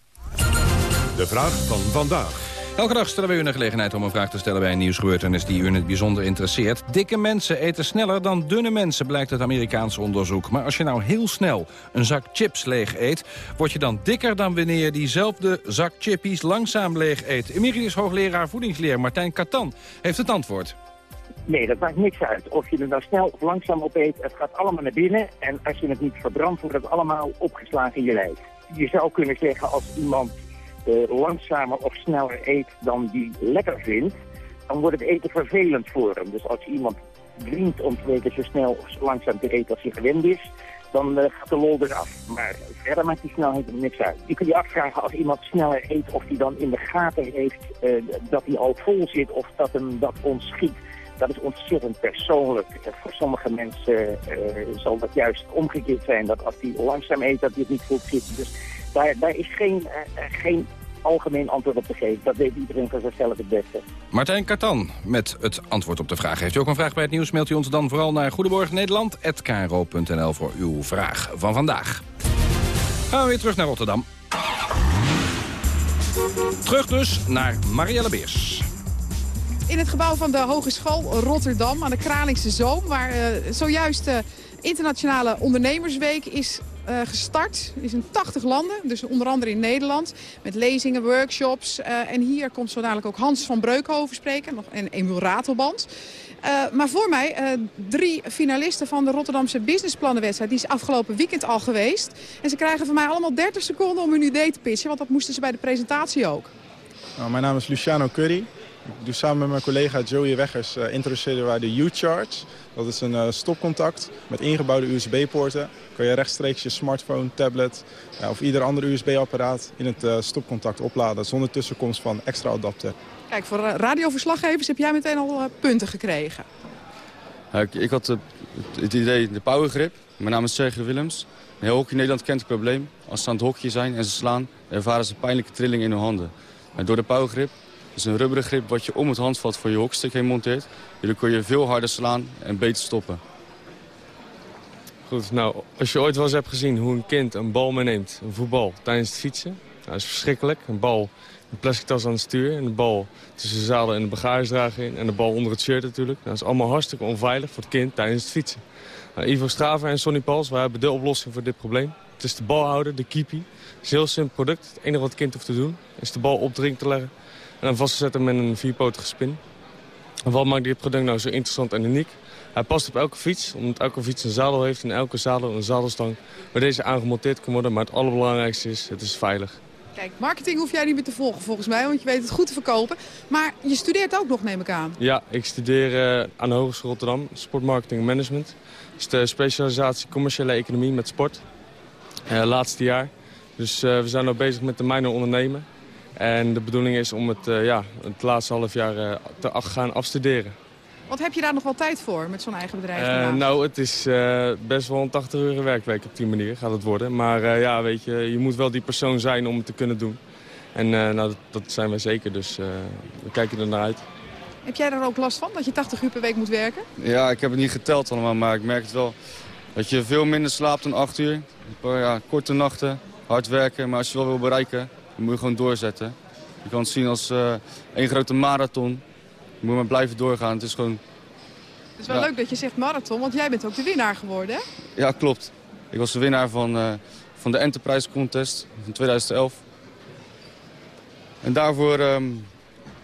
De vraag van vandaag. Elke dag stellen we u een gelegenheid om een vraag te stellen bij een nieuwsgebeurtenis die u in het bijzonder interesseert. Dikke mensen eten sneller dan dunne mensen, blijkt uit Amerikaans onderzoek. Maar als je nou heel snel een zak chips leeg eet, word je dan dikker dan wanneer je diezelfde zak chippies langzaam leeg eet. Emeritus hoogleraar voedingsleer Martijn Katan heeft het antwoord. Nee, dat maakt niks uit. Of je er nou snel of langzaam op eet, het gaat allemaal naar binnen. En als je het niet verbrandt, wordt het allemaal opgeslagen in je lijf. Je zou kunnen zeggen, als iemand langzamer of sneller eet dan die lekker vindt, dan wordt het eten vervelend voor hem. Dus als iemand dringt om twee keer zo snel of zo langzaam te eten als hij gewend is, dan uh, gaat de lol eraf. Maar verder maakt die snelheid niks uit. Je kunt je afvragen als iemand sneller eet of hij dan in de gaten heeft uh, dat hij al vol zit of dat hem dat ontschiet. Dat is ontzettend persoonlijk. voor sommige mensen zal dat juist omgekeerd zijn. Dat als hij langzaam eet, dat hij het niet goed zit. Dus daar, daar is geen, geen algemeen antwoord op te geven. Dat weet iedereen van zichzelf het beste. Martijn Kartan met het antwoord op de vraag. Heeft u ook een vraag bij het nieuws, mailt u ons dan vooral naar goedemorgennederland.kro.nl voor uw vraag van vandaag. Gaan we weer terug naar Rotterdam. Terug dus naar Marielle Beers. In het gebouw van de Hogeschool Rotterdam aan de Kralingse Zoom... waar uh, zojuist de Internationale Ondernemersweek is uh, gestart. is in 80 landen, dus onder andere in Nederland. Met lezingen, workshops. Uh, en hier komt zo dadelijk ook Hans van Breukhoven spreken. Nog een Emil Ratelband. Uh, maar voor mij drie finalisten van de Rotterdamse businessplannenwedstrijd. Die is afgelopen weekend al geweest. En ze krijgen van mij allemaal 30 seconden om hun idee te pitchen. Want dat moesten ze bij de presentatie ook. Nou, mijn naam is Luciano Curry. Ik doe samen met mijn collega Joey Weggers uh, introduceren wij de U-Charge. Dat is een uh, stopcontact met ingebouwde USB-poorten. Kun je rechtstreeks je smartphone, tablet ja, of ieder ander USB-apparaat in het uh, stopcontact opladen zonder tussenkomst van extra adapter. Kijk, voor radioverslaggevers heb jij meteen al punten gekregen. ik, ik, had het idee, de powergrip. Mijn naam is Sergio Willems. Heel hockey Nederland kent het probleem. Als ze aan het hockey zijn en ze slaan, ervaren ze pijnlijke trilling in hun handen. En door de powergrip is een rubberen grip wat je om het handvat voor je hokstuk heen monteert. Hierdoor kun je veel harder slaan en beter stoppen. Goed, nou, als je ooit wel eens hebt gezien hoe een kind een bal meeneemt, een voetbal, tijdens het fietsen. Nou, dat is verschrikkelijk. Een bal, een plastic tas aan het stuur en de bal tussen de zadel en de bagagedrager in. En de bal onder het shirt natuurlijk. Nou, dat is allemaal hartstikke onveilig voor het kind tijdens het fietsen. Nou, Ivo Strava en Sonny Pals, wij hebben de oplossing voor dit probleem. Het is de balhouder, de keepie. Het is een heel simpel product. Het enige wat het kind hoeft te doen is de bal op de ring te leggen en dan vast te zetten met een vierpotige spin. En wat maakt dit product nou zo interessant en uniek? Hij past op elke fiets, omdat elke fiets een zadel heeft en elke zadel een zadelstang waar deze aangemonteerd kan worden. Maar het allerbelangrijkste is, het is veilig. Kijk, marketing hoef jij niet meer te volgen volgens mij, want je weet het goed te verkopen. Maar je studeert ook nog, neem ik aan. Ja, ik studeer uh, aan de Hogeschool Rotterdam, sportmarketing en management. Dat is de specialisatie commerciële economie met sport. Uh, laatste jaar. Dus uh, we zijn nu bezig met de minor ondernemen. En de bedoeling is om het, uh, ja, het laatste half jaar uh, te gaan afstuderen. Wat heb je daar nog wel tijd voor met zo'n eigen bedrijf? Uh, nou, het is best wel een 80 uur werkweek op die manier gaat het worden. Maar ja, weet je, je moet wel die persoon zijn om het te kunnen doen. En nou, dat, dat, zijn wij zeker, dus we kijken er naar uit. Heb jij daar ook last van, dat je 80 uur per week moet werken? Ja, ik heb het niet geteld allemaal, maar ik merk het wel. Dat je veel minder slaapt dan 8 uur. Ja, korte nachten, hard werken, maar als je wel wil bereiken dan moet je gewoon doorzetten. Je kan het zien als uh, één grote marathon. Je moet maar blijven doorgaan. Het is gewoon... Het is wel leuk dat je zegt marathon, want jij bent ook de winnaar geworden, hè? Ja, klopt. Ik was de winnaar van, uh, van de Enterprise Contest van 2011. En daarvoor um,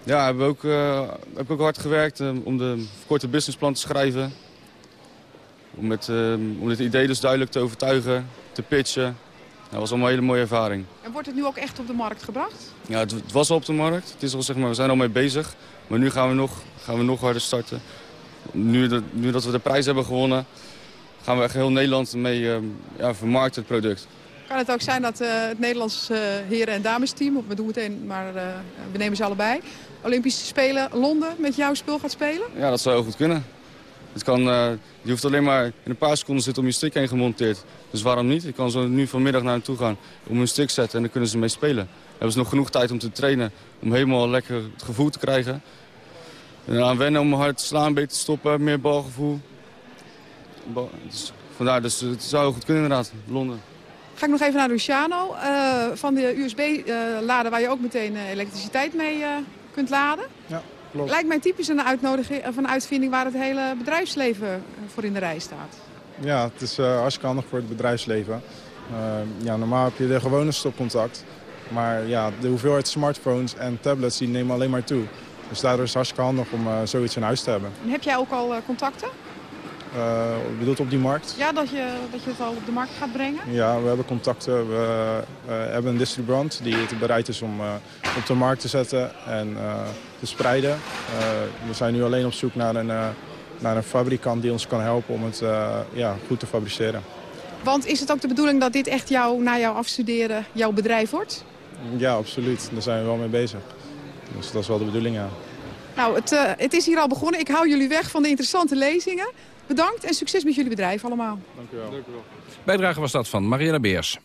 ja, heb, ik ook, uh, heb ik ook hard gewerkt um, om de korte businessplan te schrijven. Om, met, um, om dit idee dus duidelijk te overtuigen, te pitchen. Dat was allemaal een hele mooie ervaring. En wordt het nu ook echt op de markt gebracht? Ja, het, het was al op de markt. Het is al, zeg maar, we zijn al mee bezig. Maar nu gaan we nog, gaan we nog harder starten. Nu dat, nu dat we de prijs hebben gewonnen, gaan we echt heel Nederland mee uh, ja, vermarkten het product. Kan het ook zijn dat uh, het Nederlands uh, heren- en damesteam, of we doen meteen, maar we nemen ze allebei, Olympische Spelen Londen met jouw spul gaat spelen? Ja, dat zou heel goed kunnen. Het kan, je hoeft alleen maar in een paar seconden zitten om je stick heen gemonteerd. Dus waarom niet? Ik kan zo nu vanmiddag naar hen toe gaan om hun stick zetten en dan kunnen ze mee spelen. Dan hebben ze nog genoeg tijd om te trainen, om helemaal lekker het gevoel te krijgen. En aan wennen om hard te slaan, beter te stoppen, meer balgevoel. Dus vandaar, dus het zou heel goed kunnen inderdaad, Londen. Ga ik nog even naar Luciano. Uh, van de USB-lader uh, waar je ook meteen uh, elektriciteit mee kunt laden. Ja, klopt. Lijkt mij typisch een uitnodiging van een uitvinding waar het hele bedrijfsleven voor in de rij staat. Ja, het is hartstikke handig voor het bedrijfsleven. ja, normaal heb je de gewone stopcontact. Maar ja, de hoeveelheid smartphones en tablets die nemen alleen maar toe. Dus daardoor is het hartstikke handig om uh, zoiets in huis te hebben. En heb jij ook al uh, contacten? Uh, bedoelt op die markt? Ja, dat je, dat je het al op de markt gaat brengen? Ja, we hebben contacten. We hebben een distribuant die het bereid is om op de markt te zetten en te spreiden. we zijn nu alleen op zoek naar een, naar een fabrikant die ons kan helpen om het ja, goed te fabriceren. Want is het ook de bedoeling dat dit echt jou, na jouw afstuderen jouw bedrijf wordt? Ja, absoluut. Daar zijn we wel mee bezig. Dus dat is wel de bedoeling, ja. Nou, het, uh, het is hier al begonnen. Ik hou jullie weg van de interessante lezingen. Bedankt en succes met jullie bedrijf allemaal. Dank u wel. Dank u wel. Bijdrage was dat van Marielle Beers.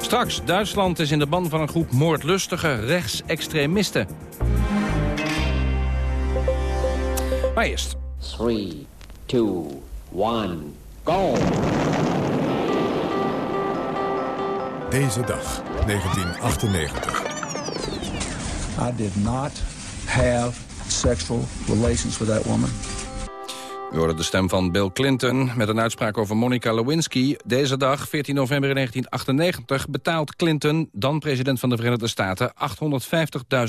Straks, Duitsland is in de ban van een groep moordlustige rechtsextremisten. Maar eerst. 3, 2, 1, go! Deze dag, 1998. I did not have sexual relations with that woman. We hoorden de stem van Bill Clinton met een uitspraak over Monica Lewinsky. Deze dag, 14 november 1998, betaalt Clinton, dan president van de Verenigde Staten...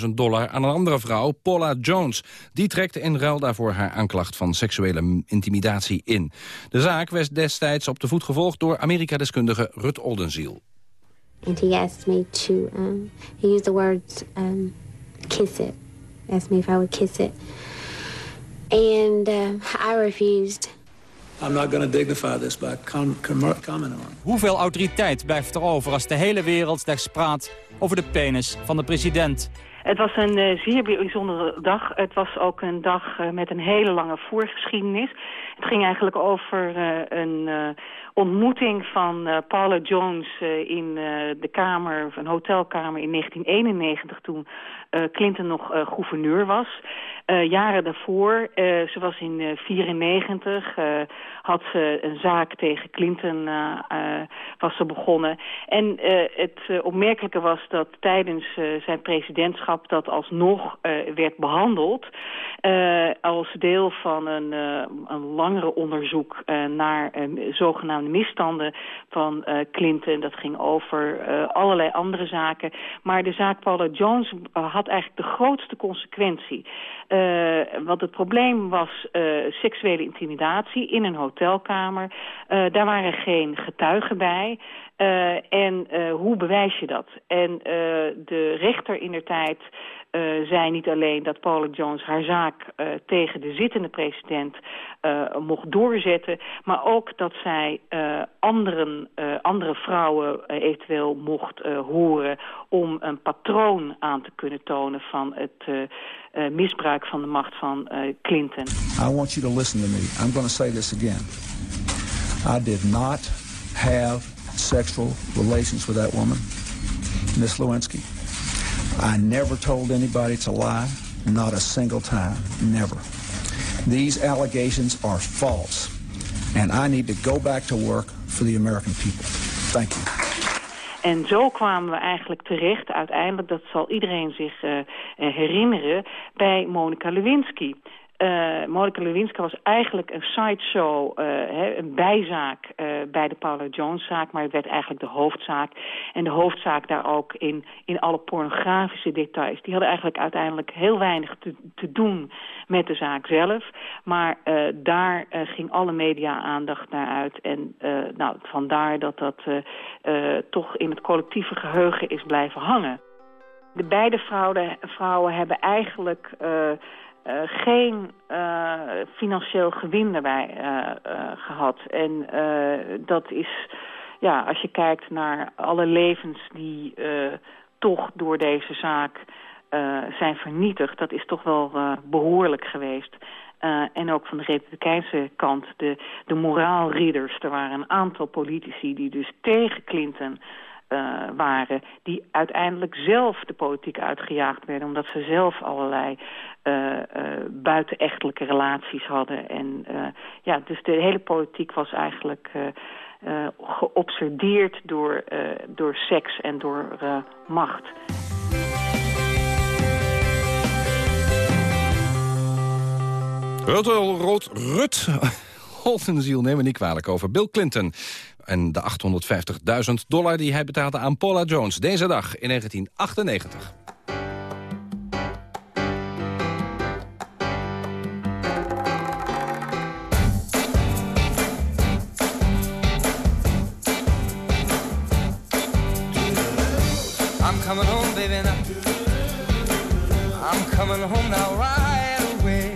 850.000 dollar aan een andere vrouw, Paula Jones. Die trekte in ruil daarvoor haar aanklacht van seksuele intimidatie in. De zaak werd destijds op de voet gevolgd door Amerika-deskundige Rut Oldenziel. And he me to, um, he used the. Um, kiss it. Asked me if I would kiss it. And uh, I refused. I'm not going to dignify this by com commenting on. Hoeveel autoriteit blijft er over als de hele wereld slechts praat over de penis van de president? Het was een uh, zeer bijzondere dag. Het was ook een dag uh, met een hele lange voorgeschiedenis. Het ging eigenlijk over uh, een ontmoeting van uh, Paula Jones uh, in uh, de kamer, een hotelkamer in 1991 toen Clinton nog gouverneur was. jaren daarvoor, ze was in 1994, had ze een zaak tegen Clinton was ze begonnen. En het opmerkelijke was dat tijdens zijn presidentschap dat alsnog werd behandeld als deel van een, een langere onderzoek naar zogenaamde misstanden van Clinton. Dat ging over allerlei andere zaken. Maar de zaak Paula Jones had eigenlijk de grootste consequentie. want het probleem was seksuele intimidatie in een hotelkamer. daar waren geen getuigen bij. Uh, en uh, hoe bewijs je dat? En uh, de rechter in der tijd zei niet alleen dat Paula Jones haar zaak tegen de zittende president mocht doorzetten, maar ook dat zij anderen, andere vrouwen eventueel mocht horen om een patroon aan te kunnen tonen van het misbruik van de macht van Clinton. I want you to listen to me. I'm going to say this again. I did not have sexual relations with that woman, Miss Lewinsky. I never told anybody to lie, not a single time, never. These allegations are false, and I need to go back to work for the American people. Thank you. En zo kwamen we eigenlijk terecht, uiteindelijk, dat zal iedereen zich uh, herinneren, bij Monica Lewinsky. Uh, Monica Lewinsky was eigenlijk een sideshow, uh, een bijzaak uh, bij de Paula Jones-zaak, maar het werd eigenlijk de hoofdzaak. En de hoofdzaak daar ook in, in alle pornografische details. Die hadden eigenlijk uiteindelijk heel weinig te, te doen met de zaak zelf. Maar daar ging alle media-aandacht naar uit. En nou, vandaar dat dat toch in het collectieve geheugen is blijven hangen. De beide vrouwen, vrouwen hebben eigenlijk uh, geen uh, financieel gewin daarbij gehad. En dat is, ja, als je kijkt naar alle levens die toch door deze zaak zijn vernietigd... dat is toch wel behoorlijk geweest. en ook van de republikeinse kant, de, de moraalridders. Er waren een aantal politici die dus tegen Clinton uh, waren... die uiteindelijk zelf de politiek uitgejaagd werden... omdat ze zelf allerlei uh, uh, buitenechtelijke relaties hadden. En ja, dus de hele politiek was eigenlijk geobsedeerd door, door seks en door macht. Rut, Rut, Rut, Holtenziel, neem me niet kwalijk over. Bill Clinton en de 850.000 dollar die hij betaalde aan Paula Jones deze dag in 1998. I'm coming home, now. Right away.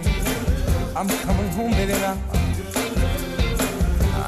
I'm coming home.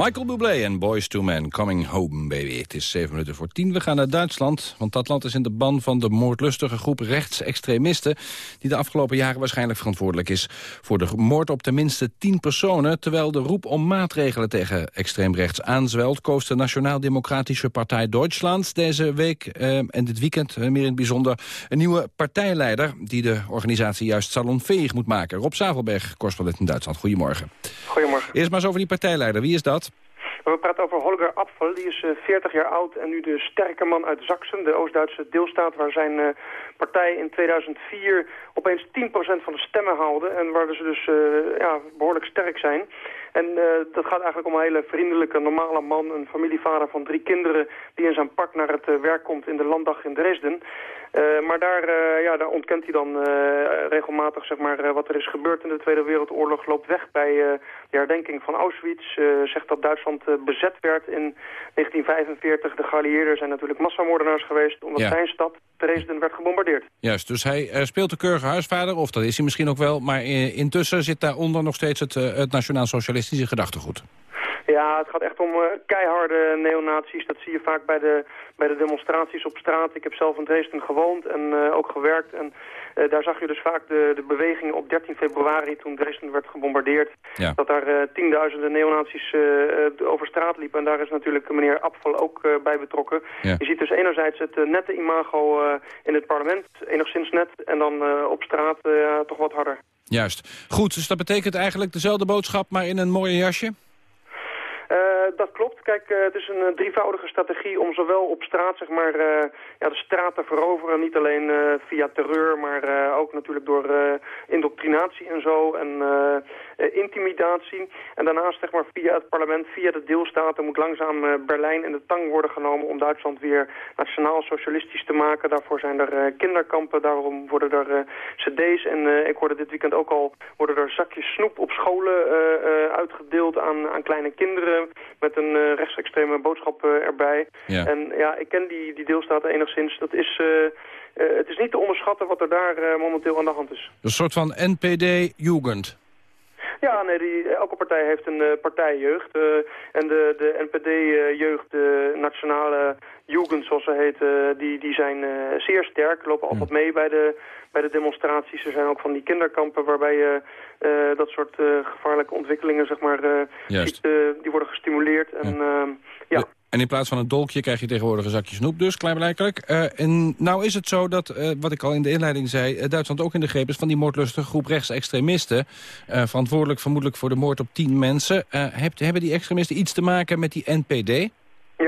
Michael Bublé en Boys to Men, Coming Home Baby. Het is zeven minuten voor tien. We gaan naar Duitsland, want dat land is in de ban van de moordlustige groep rechtsextremisten... die de afgelopen jaren waarschijnlijk verantwoordelijk is... voor de moord op tenminste tien personen... terwijl de roep om maatregelen tegen extreemrechts aanzwelt... koos de Nationaal-Democratische Partij Duitsland deze week... Eh, en dit weekend eh, meer in het bijzonder... een nieuwe partijleider die de organisatie juist salonveeg moet maken. Rob Zavelberg, correspondent in Duitsland. Goedemorgen. Goedemorgen. Eerst maar eens over die partijleider. Wie is dat? We praten over Holger Apfel. Die is eh, 40 jaar oud en nu de sterke man uit Zaksen, de Oost-Duitse deelstaat... waar zijn eh, partij in 2004 opeens 10% van de stemmen haalde... en waar ze dus eh, ja, behoorlijk sterk zijn. En eh, dat gaat eigenlijk om een hele vriendelijke, normale man... een familievader van drie kinderen die in zijn pak naar het eh, werk komt... in de landdag in Dresden. Eh, maar daar, eh, ja, daar ontkent hij dan eh, regelmatig zeg maar, wat er is gebeurd in de Tweede Wereldoorlog. Loopt weg bij de herdenking van Auschwitz. zegt dat Duitsland bezet werd in 1945. De geallieerden zijn natuurlijk massamoordenaars geweest... omdat Ja. zijn stad, Dresden, werd gebombardeerd. Juist, dus hij speelt de keurige huisvader, of dat is hij misschien ook wel... maar intussen zit daaronder nog steeds het, het nationaal-socialistische gedachtegoed. Ja, het gaat echt om eh, keiharde neonazies. Dat zie je vaak bij de, bij de demonstraties op straat. Ik heb zelf in Dresden gewoond en eh, ook gewerkt. En eh, daar zag je dus vaak de, de bewegingen op 13 februari toen Dresden werd gebombardeerd. Ja. Dat daar tienduizenden neonazies over straat liepen. En daar is natuurlijk meneer Apfel ook bij betrokken. Ja. Je ziet dus enerzijds het nette imago in het parlement, enigszins net. En dan op straat toch wat harder. Juist. Goed, dus dat betekent eigenlijk dezelfde boodschap, maar in een mooie jasje? Eh, dat klopt. Kijk, eh, het is een eh, drievoudige strategie om zowel op straat zeg maar, ja, de straat te veroveren. Niet alleen via terreur, maar ook natuurlijk door indoctrinatie en zo. En intimidatie. En daarnaast zeg maar, via het parlement, via de deelstaten... moet langzaam Berlijn in de tang worden genomen... om Duitsland weer nationaal-socialistisch te maken. Daarvoor zijn er kinderkampen, daarom worden er cd's. En ik hoorde dit weekend ook al... worden er zakjes snoep op scholen uitgedeeld aan, aan kleine kinderen... met een eh, rechtsextreme boodschap eh, erbij. Ja. En ja, ik ken die, die deelstaten enigszins. Dat is... eh, het is niet te onderschatten wat er daar momenteel aan de hand is. Een soort van NPD-jugend. Ja, nee, die, elke partij heeft een eh, partijjeugd. en de, de NPD-jeugd, de Nationale Jugend, zoals ze heet, eh, die, die zijn eh, zeer sterk. Lopen altijd mee bij de, bij de demonstraties. Er zijn ook van die kinderkampen waarbij je eh, dat soort gevaarlijke ontwikkelingen, zeg maar, ziet, die worden gestimuleerd. En ja, ja En in plaats van een dolkje krijg je tegenwoordig een zakje snoep dus, klaarblijkelijk. En nou is het zo dat, wat ik al in de inleiding zei... Duitsland ook in de greep is van die moordlustige groep rechtsextremisten. verantwoordelijk vermoedelijk voor de moord op tien mensen. Hebt- hebben die extremisten iets te maken met die NPD?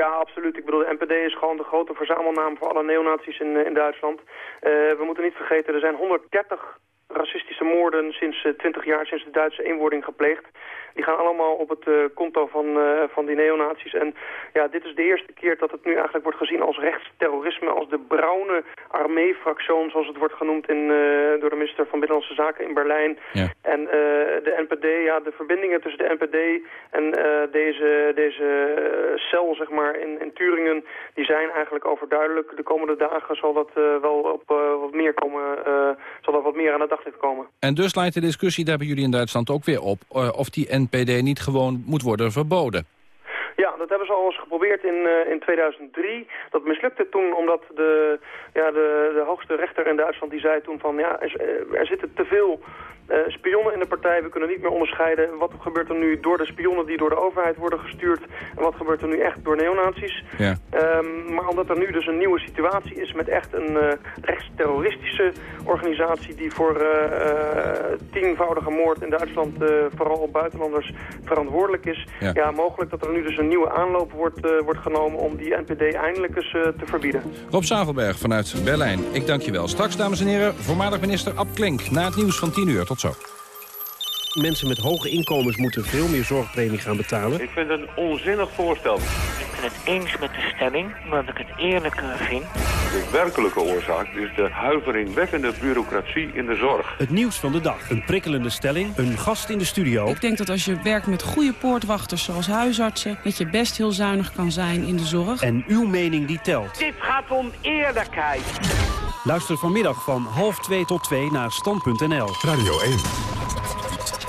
Ja, absoluut. Ik bedoel, de NPD is gewoon de grote verzamelnaam voor alle neonazies in, eh, in Duitsland. Eh, we moeten niet vergeten, er zijn 130 racistische moorden sinds eh, 20 jaar, sinds de Duitse eenwording gepleegd. Die gaan allemaal op het eh, konto van, eh, van die neonazies. En ja, dit is de eerste keer dat het nu eigenlijk wordt gezien als rechtsterrorisme, als de bruine armee-fractie, zoals het wordt genoemd in, eh, door de minister van Binnenlandse Zaken in Berlijn. Ja. En de NPD, ja, de verbindingen tussen de NPD en deze, deze cel, zeg maar, in, in Turingen, die zijn eigenlijk overduidelijk. De komende dagen zal dat wel op wat meer komen, zal dat wat meer aan het daglicht komen. En dus leidt de discussie daar bij jullie in Duitsland ook weer op... of die NPD niet gewoon moet worden verboden. Ja, dat hebben ze al eens geprobeerd in, eh, in 2003. Dat mislukte toen omdat de, ja, de, de hoogste rechter in Duitsland die zei toen van... ja, er, eh, er zitten te veel eh, spionnen in de partij. We kunnen niet meer onderscheiden wat gebeurt er nu door de spionnen die door de overheid worden gestuurd... en wat gebeurt er nu echt door neonazies. Ja. Ehm, maar omdat er nu dus een nieuwe situatie is met echt een eh, rechtsterroristische organisatie... die voor eh, tienvoudige moord in Duitsland, vooral op buitenlanders, verantwoordelijk is... Ja. Ja. mogelijk dat er nu dus een nieuwe aanloop wordt, wordt genomen om die NPD eindelijk eens te verbieden. Rob Zavelberg vanuit Berlijn, ik dank je wel. Straks, dames en heren, voormalig minister Ab Klink. Na het nieuws van 10 uur. Tot zo. Mensen met hoge inkomens moeten veel meer zorgpremie gaan betalen. Ik vind het een onzinnig voorstel. Ik ben het eens met de stelling, omdat ik het eerlijker vind. De werkelijke oorzaak is de huiveringwekkende bureaucratie in de zorg. Het nieuws van de dag. Een prikkelende stelling, een gast in de studio. Ik denk dat als je werkt met goede poortwachters zoals huisartsen... dat je best heel zuinig kan zijn in de zorg. En uw mening die telt. Dit gaat om eerlijkheid. Luister vanmiddag van half 2 tot 2 naar stand.nl. Radio 1.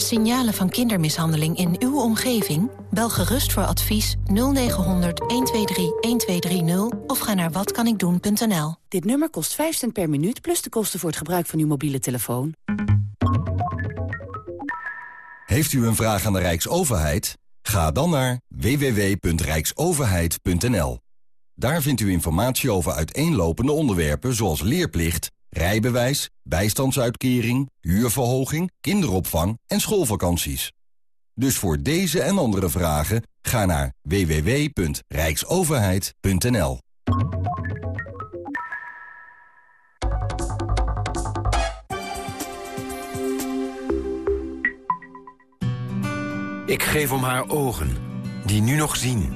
Signalen van kindermishandeling in uw omgeving? Bel gerust voor advies 0900 123 1230 of ga naar watkanikdoen.nl. Dit nummer kost 5 cent per minuut plus de kosten voor het gebruik van uw mobiele telefoon. Heeft u een vraag aan de Rijksoverheid? Ga dan naar www.rijksoverheid.nl. Daar vindt u informatie over uiteenlopende onderwerpen zoals leerplicht, rijbewijs, bijstandsuitkering, huurverhoging, kinderopvang en schoolvakanties. Dus voor deze en andere vragen ga naar www.rijksoverheid.nl. Ik geef om haar ogen, die nu nog zien.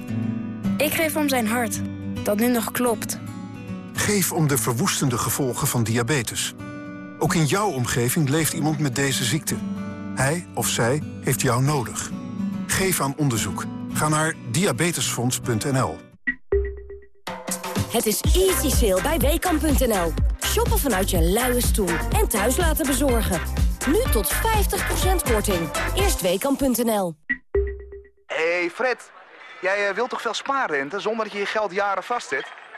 Ik geef om zijn hart, dat nu nog klopt. Geef om de verwoestende gevolgen van diabetes. Ook in jouw omgeving leeft iemand met deze ziekte. Hij of zij heeft jou nodig. Geef aan onderzoek. Ga naar diabetesfonds.nl. Het is easy sale bij WKAM.nl. Shoppen vanuit je luie stoel en thuis laten bezorgen. Nu tot 50% korting. Eerst WKAM.nl. hey Fred, jij eh, wilt toch veel spaarrente zonder dat je je geld jaren vastzet?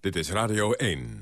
Dit is Radio 1.